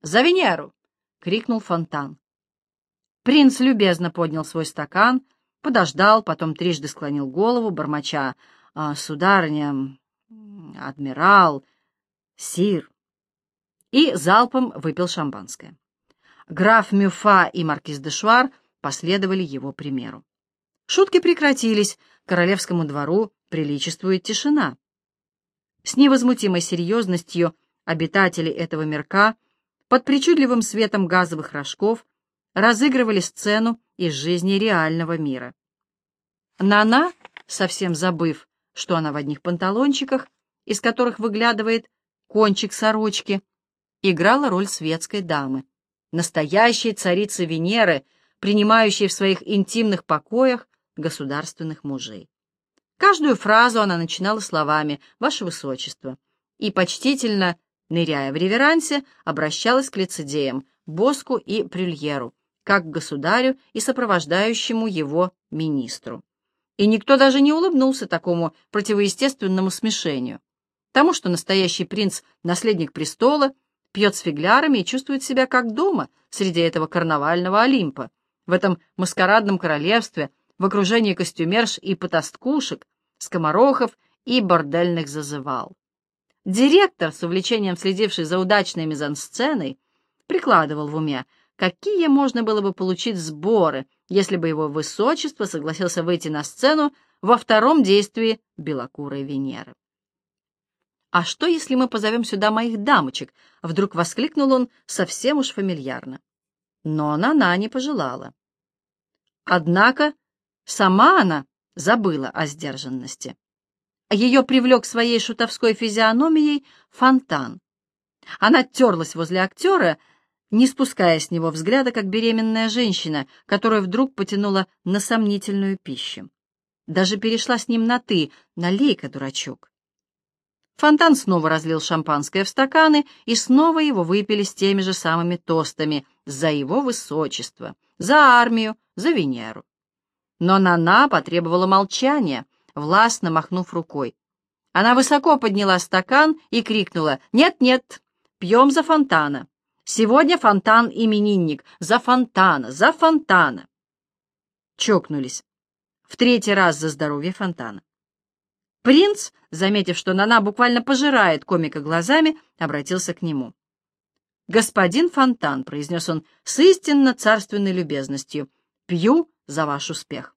«За Венеру!» — крикнул Фонтан. Принц любезно поднял свой стакан, подождал, потом трижды склонил голову, бормоча «А, «Сударыня, адмирал, сир», и залпом выпил шампанское. Граф Мюфа и маркиз де Шуар последовали его примеру. Шутки прекратились, королевскому двору приличествует тишина. С невозмутимой серьезностью обитатели этого мирка под причудливым светом газовых рожков разыгрывали сцену из жизни реального мира. Нана, совсем забыв, что она в одних панталончиках, из которых выглядывает кончик сорочки, играла роль светской дамы, настоящей царицы Венеры, принимающей в своих интимных покоях государственных мужей. Каждую фразу она начинала словами «Ваше Высочество» и, почтительно ныряя в реверансе, обращалась к лицедеям, Боску и Прюльеру, как к государю и сопровождающему его министру. И никто даже не улыбнулся такому противоестественному смешению. Тому, что настоящий принц, наследник престола, пьет с фиглярами и чувствует себя как дома среди этого карнавального Олимпа, в этом маскарадном королевстве, в окружении костюмерш и потасткушек, скоморохов и бордельных зазывал. Директор, с увлечением следивший за удачной мизансценой, прикладывал в уме, какие можно было бы получить сборы, если бы его высочество согласился выйти на сцену во втором действии белокурой Венеры. «А что, если мы позовем сюда моих дамочек?» — вдруг воскликнул он совсем уж фамильярно. Но она не пожелала. Однако сама она забыла о сдержанности. Ее привлек своей шутовской физиономией фонтан. Она терлась возле актера, не спуская с него взгляда, как беременная женщина, которая вдруг потянула на сомнительную пищу. Даже перешла с ним на «ты», налей-ка, дурачок. Фонтан снова разлил шампанское в стаканы, и снова его выпили с теми же самыми тостами за его высочество, за армию, за Венеру. Но Нана потребовала молчания, властно махнув рукой. Она высоко подняла стакан и крикнула «Нет-нет, пьем за фонтана! Сегодня фонтан именинник! За фонтана! За фонтана!» Чокнулись. В третий раз за здоровье фонтана. Принц, заметив, что Нана буквально пожирает комика глазами, обратился к нему. «Господин Фонтан», — произнес он с истинно царственной любезностью, — «пью за ваш успех».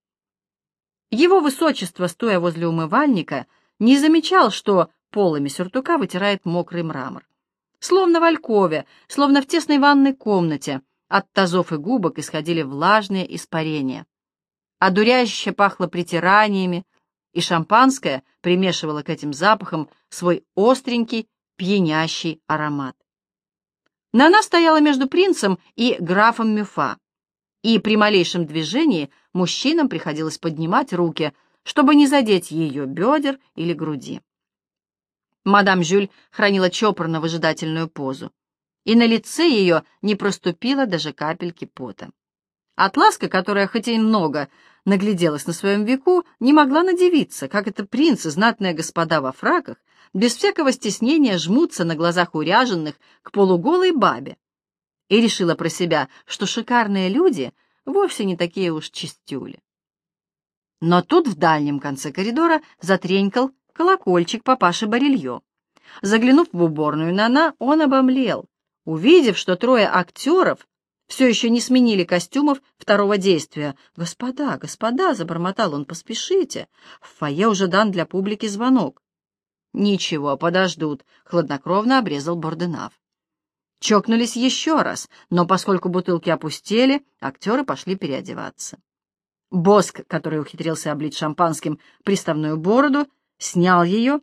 Его высочество, стоя возле умывальника, не замечал, что полами сюртука вытирает мокрый мрамор. Словно в алькове, словно в тесной ванной комнате, от тазов и губок исходили влажные испарения. Одуряюще пахло притираниями, и шампанское примешивало к этим запахам свой остренький, пьянящий аромат. Нана стояла между принцем и графом Мюфа, и при малейшем движении мужчинам приходилось поднимать руки, чтобы не задеть ее бедер или груди. Мадам Жюль хранила чопорно-выжидательную позу, и на лице ее не проступило даже капельки пота. Атласка, которая хоть и много нагляделась на своем веку, не могла надевиться, как это принцы, знатные господа во фраках, без всякого стеснения жмутся на глазах уряженных к полуголой бабе. И решила про себя, что шикарные люди вовсе не такие уж чистюли. Но тут в дальнем конце коридора затренькал колокольчик папаши Барильо. Заглянув в уборную Нана, он обомлел, увидев, что трое актеров все еще не сменили костюмов второго действия. «Господа, господа!» — забормотал он, — «поспешите! В фойе уже дан для публики звонок». «Ничего, подождут», — хладнокровно обрезал Борденав. Чокнулись еще раз, но поскольку бутылки опустели, актеры пошли переодеваться. Боск, который ухитрился облить шампанским приставную бороду, снял ее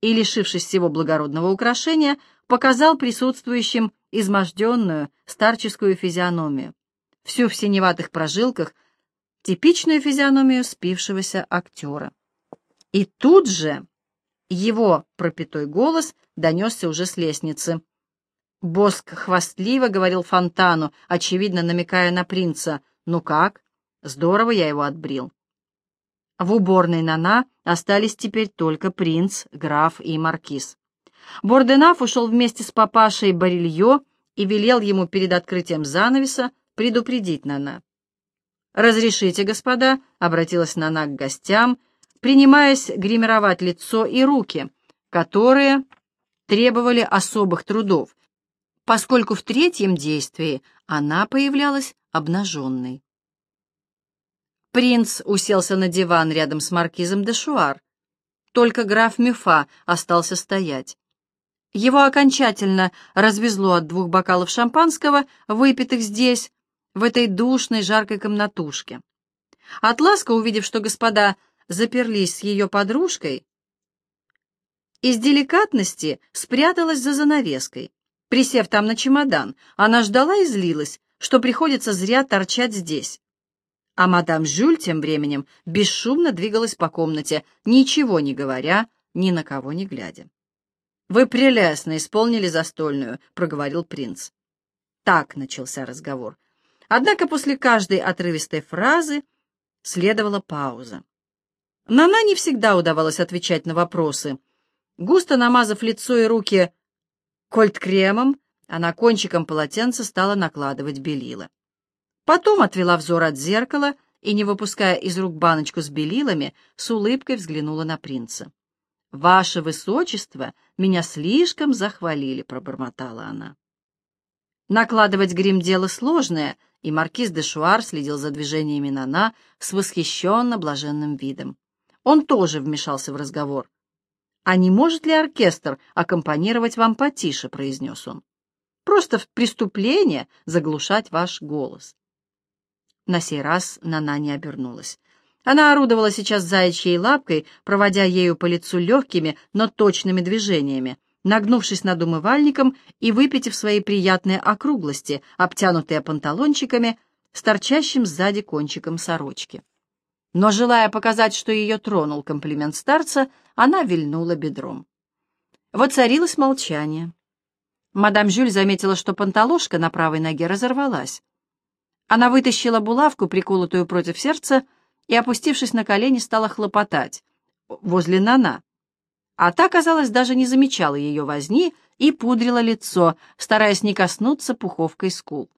и, лишившись всего благородного украшения, показал присутствующим изможденную старческую физиономию, всю в синеватых прожилках, типичную физиономию спившегося актера. И тут же его пропитой голос донесся уже с лестницы. Боск хвастливо говорил Фонтану, очевидно намекая на принца. «Ну как? Здорово я его отбрил». В уборной Нана остались теперь только принц, граф и маркиз. Борденаф ушел вместе с папашей Барильо и велел ему перед открытием занавеса предупредить Нана. «Разрешите, господа», — обратилась Нана к гостям, принимаясь гримировать лицо и руки, которые требовали особых трудов, поскольку в третьем действии она появлялась обнаженной. Принц уселся на диван рядом с маркизом де Шуар. Только граф Мюфа остался стоять. Его окончательно развезло от двух бокалов шампанского, выпитых здесь, в этой душной жаркой комнатушке. Атласка, увидев, что господа заперлись с ее подружкой, из деликатности спряталась за занавеской. Присев там на чемодан, она ждала и злилась, что приходится зря торчать здесь. А мадам Жюль тем временем бесшумно двигалась по комнате, ничего не говоря, ни на кого не глядя. «Вы прелестно исполнили застольную», — проговорил принц. Так начался разговор. Однако после каждой отрывистой фразы следовала пауза. Нана не всегда удавалось отвечать на вопросы. Густо намазав лицо и руки кольт-кремом, она кончиком полотенца стала накладывать белила. Потом отвела взор от зеркала и, не выпуская из рук баночку с белилами, с улыбкой взглянула на принца. «Ваше высочество, меня слишком захвалили», — пробормотала она. Накладывать грим — дело сложное, и маркиз де Шуар следил за движениями Нана с восхищенно блаженным видом. Он тоже вмешался в разговор. «А не может ли оркестр аккомпанировать вам потише?» — произнес он. «Просто в преступление заглушать ваш голос». На сей раз Нана не обернулась. Она орудовала сейчас заячьей лапкой, проводя ею по лицу легкими, но точными движениями, нагнувшись над умывальником и выпитив свои приятные округлости, обтянутые панталончиками, с торчащим сзади кончиком сорочки. Но, желая показать, что ее тронул комплимент старца, она вильнула бедром. Воцарилось молчание. Мадам Жюль заметила, что панталошка на правой ноге разорвалась. Она вытащила булавку, приколотую против сердца, и, опустившись на колени, стала хлопотать возле Нана. А та, казалось, даже не замечала ее возни и пудрила лицо, стараясь не коснуться пуховкой скул.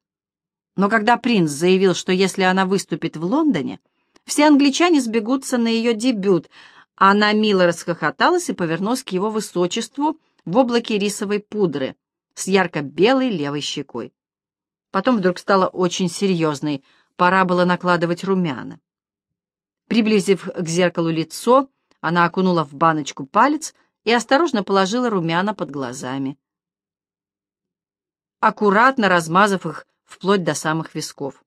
Но когда принц заявил, что если она выступит в Лондоне, все англичане сбегутся на ее дебют, она мило расхохоталась и повернулась к его высочеству в облаке рисовой пудры с ярко-белой левой щекой. Потом вдруг стала очень серьезной, пора было накладывать румяна. Приблизив к зеркалу лицо, она окунула в баночку палец и осторожно положила румяна под глазами, аккуратно размазав их вплоть до самых висков.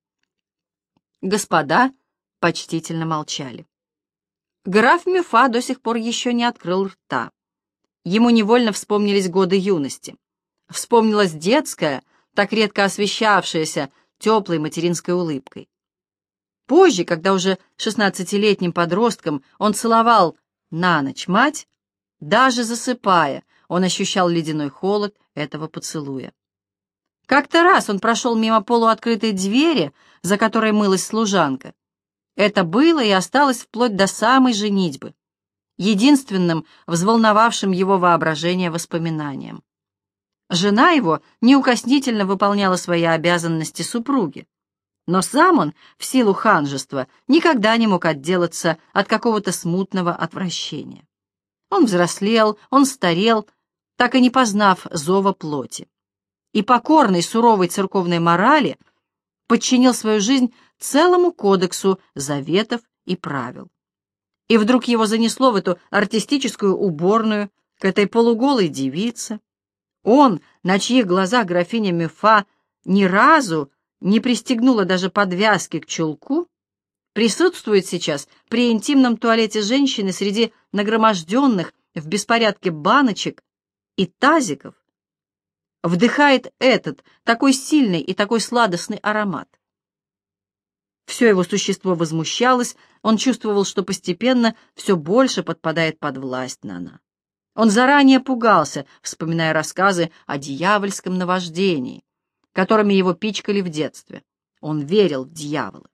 Господа почтительно молчали. Граф Мюфа до сих пор еще не открыл рта. Ему невольно вспомнились годы юности. Вспомнилась детская, так редко освещавшаяся теплой материнской улыбкой. Позже, когда уже шестнадцатилетним подростком он целовал на ночь мать, даже засыпая, он ощущал ледяной холод этого поцелуя. Как-то раз он прошел мимо полуоткрытой двери, за которой мылась служанка. Это было и осталось вплоть до самой женитьбы, единственным взволновавшим его воображение воспоминанием. Жена его неукоснительно выполняла свои обязанности супруги. Но сам он, в силу ханжества, никогда не мог отделаться от какого-то смутного отвращения. Он взрослел, он старел, так и не познав зова плоти. И покорный суровой церковной морали подчинил свою жизнь целому кодексу заветов и правил. И вдруг его занесло в эту артистическую уборную, к этой полуголой девице, он, на чьих глазах графиня Мюфа ни разу не пристегнула даже подвязки к чулку, присутствует сейчас при интимном туалете женщины среди нагроможденных в беспорядке баночек и тазиков, вдыхает этот, такой сильный и такой сладостный аромат. Все его существо возмущалось, он чувствовал, что постепенно все больше подпадает под власть Нана. Он заранее пугался, вспоминая рассказы о дьявольском наваждении, которыми его пичкали в детстве. Он верил в дьявола.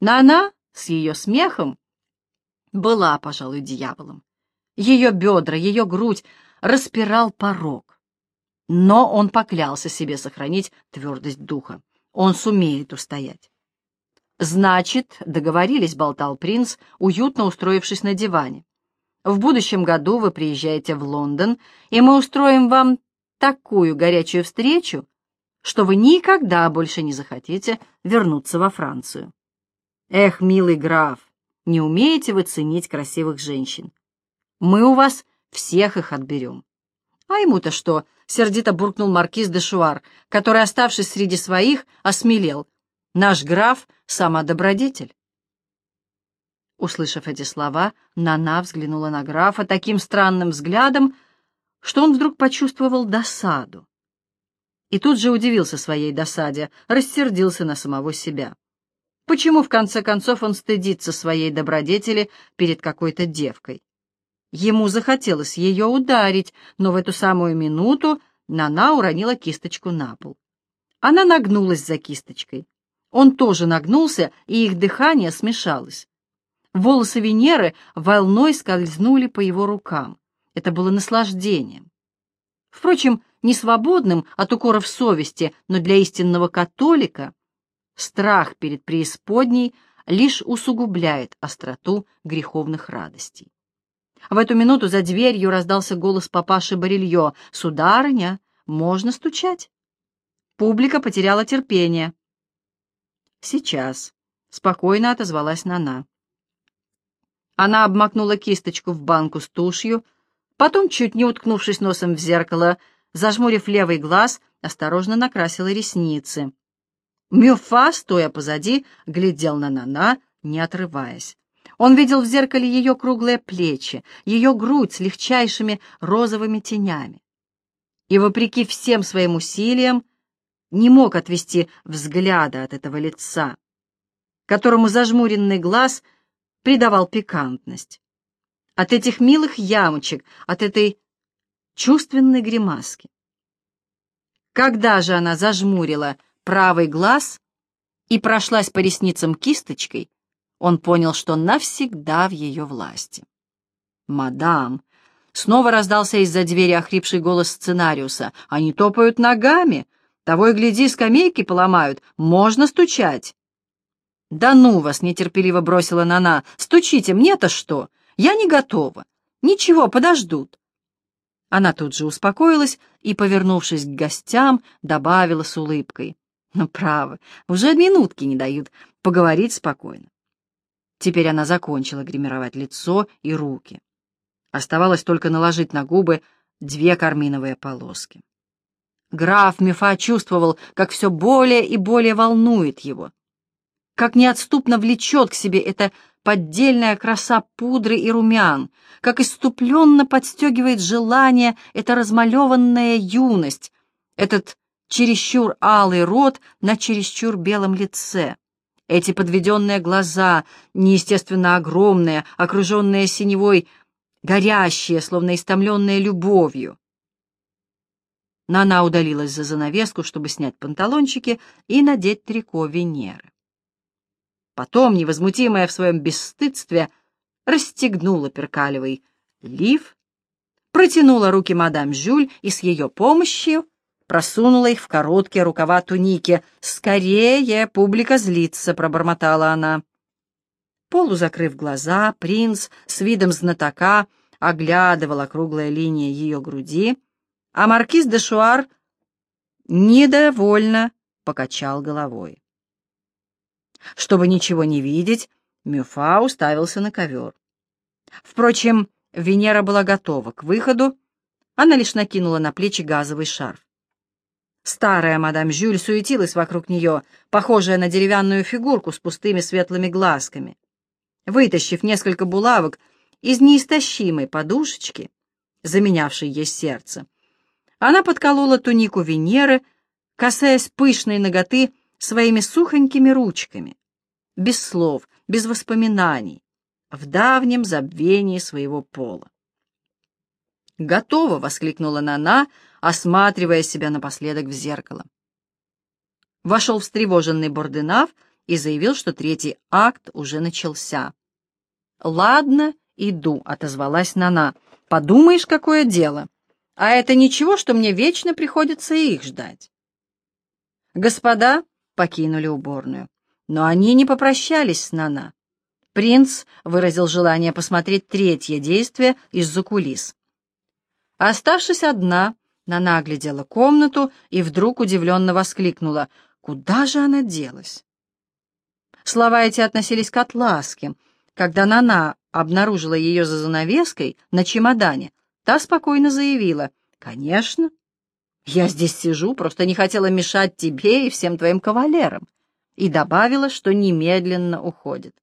Но она с ее смехом была, пожалуй, дьяволом. Ее бедра, ее грудь распирал порог. Но он поклялся себе сохранить твердость духа. Он сумеет устоять. «Значит, договорились», — болтал принц, уютно устроившись на диване. «В будущем году вы приезжаете в Лондон, и мы устроим вам такую горячую встречу, что вы никогда больше не захотите вернуться во Францию. Эх, милый граф, не умеете вы ценить красивых женщин. Мы у вас всех их отберем. А ему-то что? Сердито буркнул маркиз де Шуар, который, оставшись среди своих, осмелел. Наш граф — сама добродетель. Услышав эти слова, Нана взглянула на графа таким странным взглядом, что он вдруг почувствовал досаду. И тут же удивился своей досаде, рассердился на самого себя. Почему, в конце концов, он стыдится своей добродетели перед какой-то девкой? Ему захотелось ее ударить, но в эту самую минуту Нана уронила кисточку на пол. Она нагнулась за кисточкой. Он тоже нагнулся, и их дыхание смешалось. Волосы Венеры волной скользнули по его рукам. Это было наслаждением. Впрочем, не свободным от укоров совести, но для истинного католика страх перед преисподней лишь усугубляет остроту греховных радостей. В эту минуту за дверью раздался голос папаши Барильо. «Сударыня, можно стучать?» Публика потеряла терпение. «Сейчас», — спокойно отозвалась Нана. Она обмакнула кисточку в банку с тушью, потом, чуть не уткнувшись носом в зеркало, зажмурив левый глаз, осторожно накрасила ресницы. Мюфа, стоя позади, глядел на Нана, не отрываясь. Он видел в зеркале ее круглые плечи, ее грудь с легчайшими розовыми тенями. И, вопреки всем своим усилиям, не мог отвести взгляда от этого лица, которому зажмуренный глаз придавал пикантность. От этих милых ямочек, от этой чувственной гримаски. Когда же она зажмурила правый глаз и прошлась по ресницам кисточкой, он понял, что навсегда в ее власти. «Мадам!» Снова раздался из-за двери охрипший голос сценариуса. «Они топают ногами! Того и гляди, скамейки поломают! Можно стучать!» «Да ну вас!» — нетерпеливо бросила Нана. «Стучите, мне-то что? Я не готова. Ничего, подождут». Она тут же успокоилась и, повернувшись к гостям, добавила с улыбкой. «Ну, право, уже минутки не дают поговорить спокойно». Теперь она закончила гримировать лицо и руки. Оставалось только наложить на губы две карминовые полоски. Граф Мефа чувствовал, как все более и более волнует его, как неотступно влечет к себе эта поддельная краса пудры и румян, как иступленно подстегивает желание эта размалеванная юность, этот чересчур алый рот на чересчур белом лице. Эти подведенные глаза, неестественно огромные, окруженные синевой, горящие, словно истомленные любовью. Нана удалилась за занавеску, чтобы снять панталончики и надеть трико Венеры. Потом, невозмутимая в своем бесстыдстве, расстегнула перкалевый лиф, протянула руки мадам Жюль и с ее помощью просунула их в короткие рукава туники. «Скорее, публика злится», — пробормотала она. Полузакрыв глаза, принц с видом знатока оглядывал округлые линии ее груди, а маркиз де Шуар недовольно покачал головой. Чтобы ничего не видеть, Мюфа уставился на ковер. Впрочем, Венера была готова к выходу, она лишь накинула на плечи газовый шарф. Старая мадам Жюль суетилась вокруг нее, похожая на деревянную фигурку с пустыми светлыми глазками. Вытащив несколько булавок из неистощимой подушечки, заменявшей ей сердце, она подколола тунику Венеры, касаясь пышной ноготы своими сухонькими ручками, без слов, без воспоминаний, в давнем забвении своего пола. «Готово!» — воскликнула Нана, осматривая себя напоследок в зеркало. Вошел встревоженный Борденав и заявил, что третий акт уже начался. «Ладно, иду», — отозвалась Нана. «Подумаешь, какое дело. А это ничего, что мне вечно приходится их ждать». Господа покинули уборную. Но они не попрощались с Нана. Принц выразил желание посмотреть третье действие из-за кулис. Оставшись одна, Нана оглядела комнату и вдруг удивленно воскликнула. Куда же она делась? Слова эти относились к Атласке. Когда Нана обнаружила ее за занавеской на чемодане, та спокойно заявила, «Конечно, я здесь сижу, просто не хотела мешать тебе и всем твоим кавалерам», и добавила, что немедленно уходит.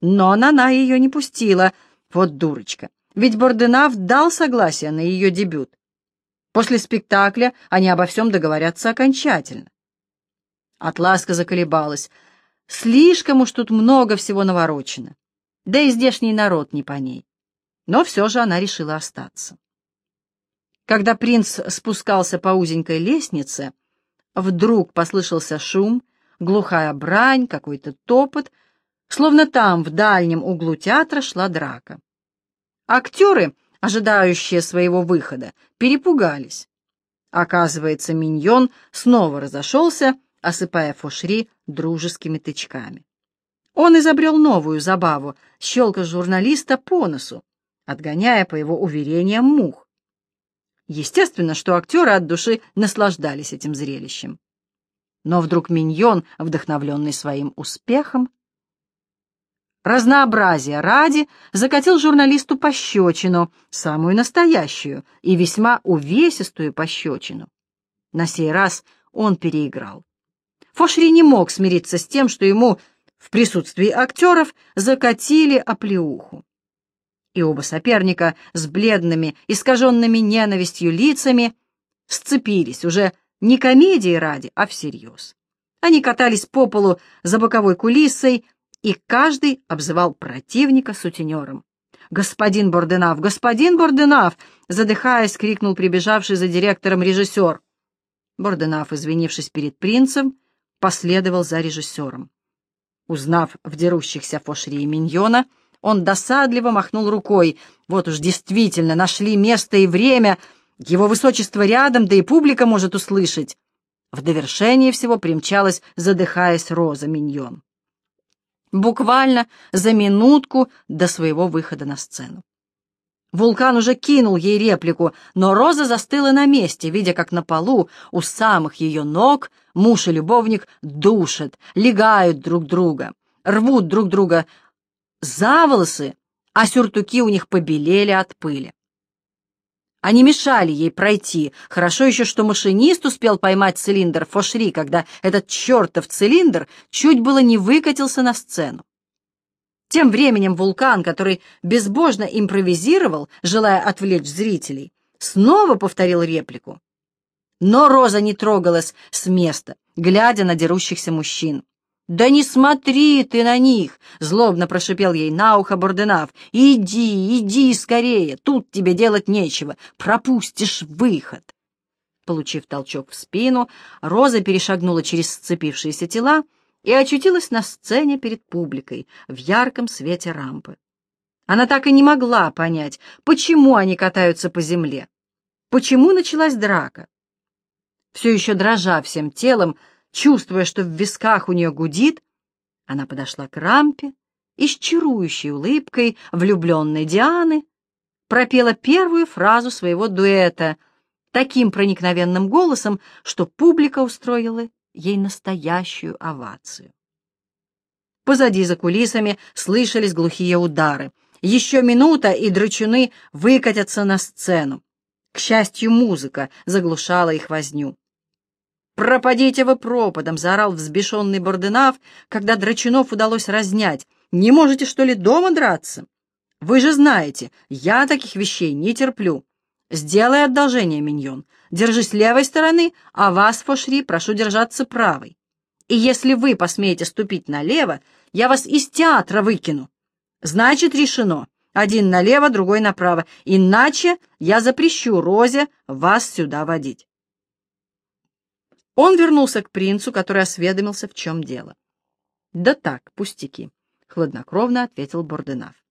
Но Нана ее не пустила, вот дурочка, ведь Борденав дал согласие на ее дебют. После спектакля они обо всем договорятся окончательно. Атласка заколебалась. Слишком уж тут много всего наворочено. Да и здешний народ не по ней. Но все же она решила остаться. Когда принц спускался по узенькой лестнице, вдруг послышался шум, глухая брань, какой-то топот, словно там, в дальнем углу театра, шла драка. Актеры, ожидающие своего выхода, перепугались. Оказывается, миньон снова разошелся, осыпая Фошри дружескими тычками. Он изобрел новую забаву — щелка журналиста по носу, отгоняя, по его уверениям, мух. Естественно, что актеры от души наслаждались этим зрелищем. Но вдруг Миньон, вдохновленный своим успехом, разнообразие ради, закатил журналисту пощечину, самую настоящую и весьма увесистую пощечину. На сей раз он переиграл. Фошри не мог смириться с тем, что ему в присутствии актеров закатили оплеуху. И оба соперника с бледными, искаженными ненавистью лицами сцепились уже не комедии ради, а всерьез. Они катались по полу за боковой кулисой, и каждый обзывал противника сутенером. «Господин Борденав! Господин Борденав!» задыхаясь, крикнул прибежавший за директором режиссер. Борденав, извинившись перед принцем, последовал за режиссером. Узнав в дерущихся Фошри и Миньона, он досадливо махнул рукой. Вот уж действительно нашли место и время, его высочество рядом, да и публика может услышать. В довершение всего примчалась, задыхаясь, Роза Миньон. Буквально за минутку до своего выхода на сцену. Вулкан уже кинул ей реплику, но Роза застыла на месте, видя, как на полу у самых ее ног муж и любовник душат, легают друг друга, рвут друг друга за волосы, а сюртуки у них побелели от пыли. Они мешали ей пройти. Хорошо еще, что машинист успел поймать цилиндр Фошри, когда этот чертов цилиндр чуть было не выкатился на сцену. Тем временем вулкан, который безбожно импровизировал, желая отвлечь зрителей, снова повторил реплику. Но Роза не трогалась с места, глядя на дерущихся мужчин. «Да не смотри ты на них!» — злобно прошипел ей на ухо Борденав. «Иди, иди скорее, тут тебе делать нечего, пропустишь выход!» Получив толчок в спину, Роза перешагнула через сцепившиеся тела и очутилась на сцене перед публикой в ярком свете рампы. Она так и не могла понять, почему они катаются по земле, почему началась драка все еще дрожа всем телом, чувствуя, что в висках у нее гудит, она подошла к рампе и с чарующей улыбкой влюбленной Дианы пропела первую фразу своего дуэта таким проникновенным голосом, что публика устроила ей настоящую овацию. Позади за кулисами слышались глухие удары. Еще минута, и драчуны выкатятся на сцену. К счастью, музыка заглушала их возню. «Пропадите вы пропадом!» — заорал взбешенный Борденав, когда Драчунов удалось разнять. «Не можете, что ли, дома драться? Вы же знаете, я таких вещей не терплю. Сделай одолжение, миньон. Держись левой стороны, а вас, Фошри, прошу держаться правой. И если вы посмеете ступить налево, я вас из театра выкину. Значит, решено. Один налево, другой направо. Иначе я запрещу Розе вас сюда водить. Он вернулся к принцу, который осведомился, в чем дело. «Да так, пустяки», — хладнокровно ответил Борденав.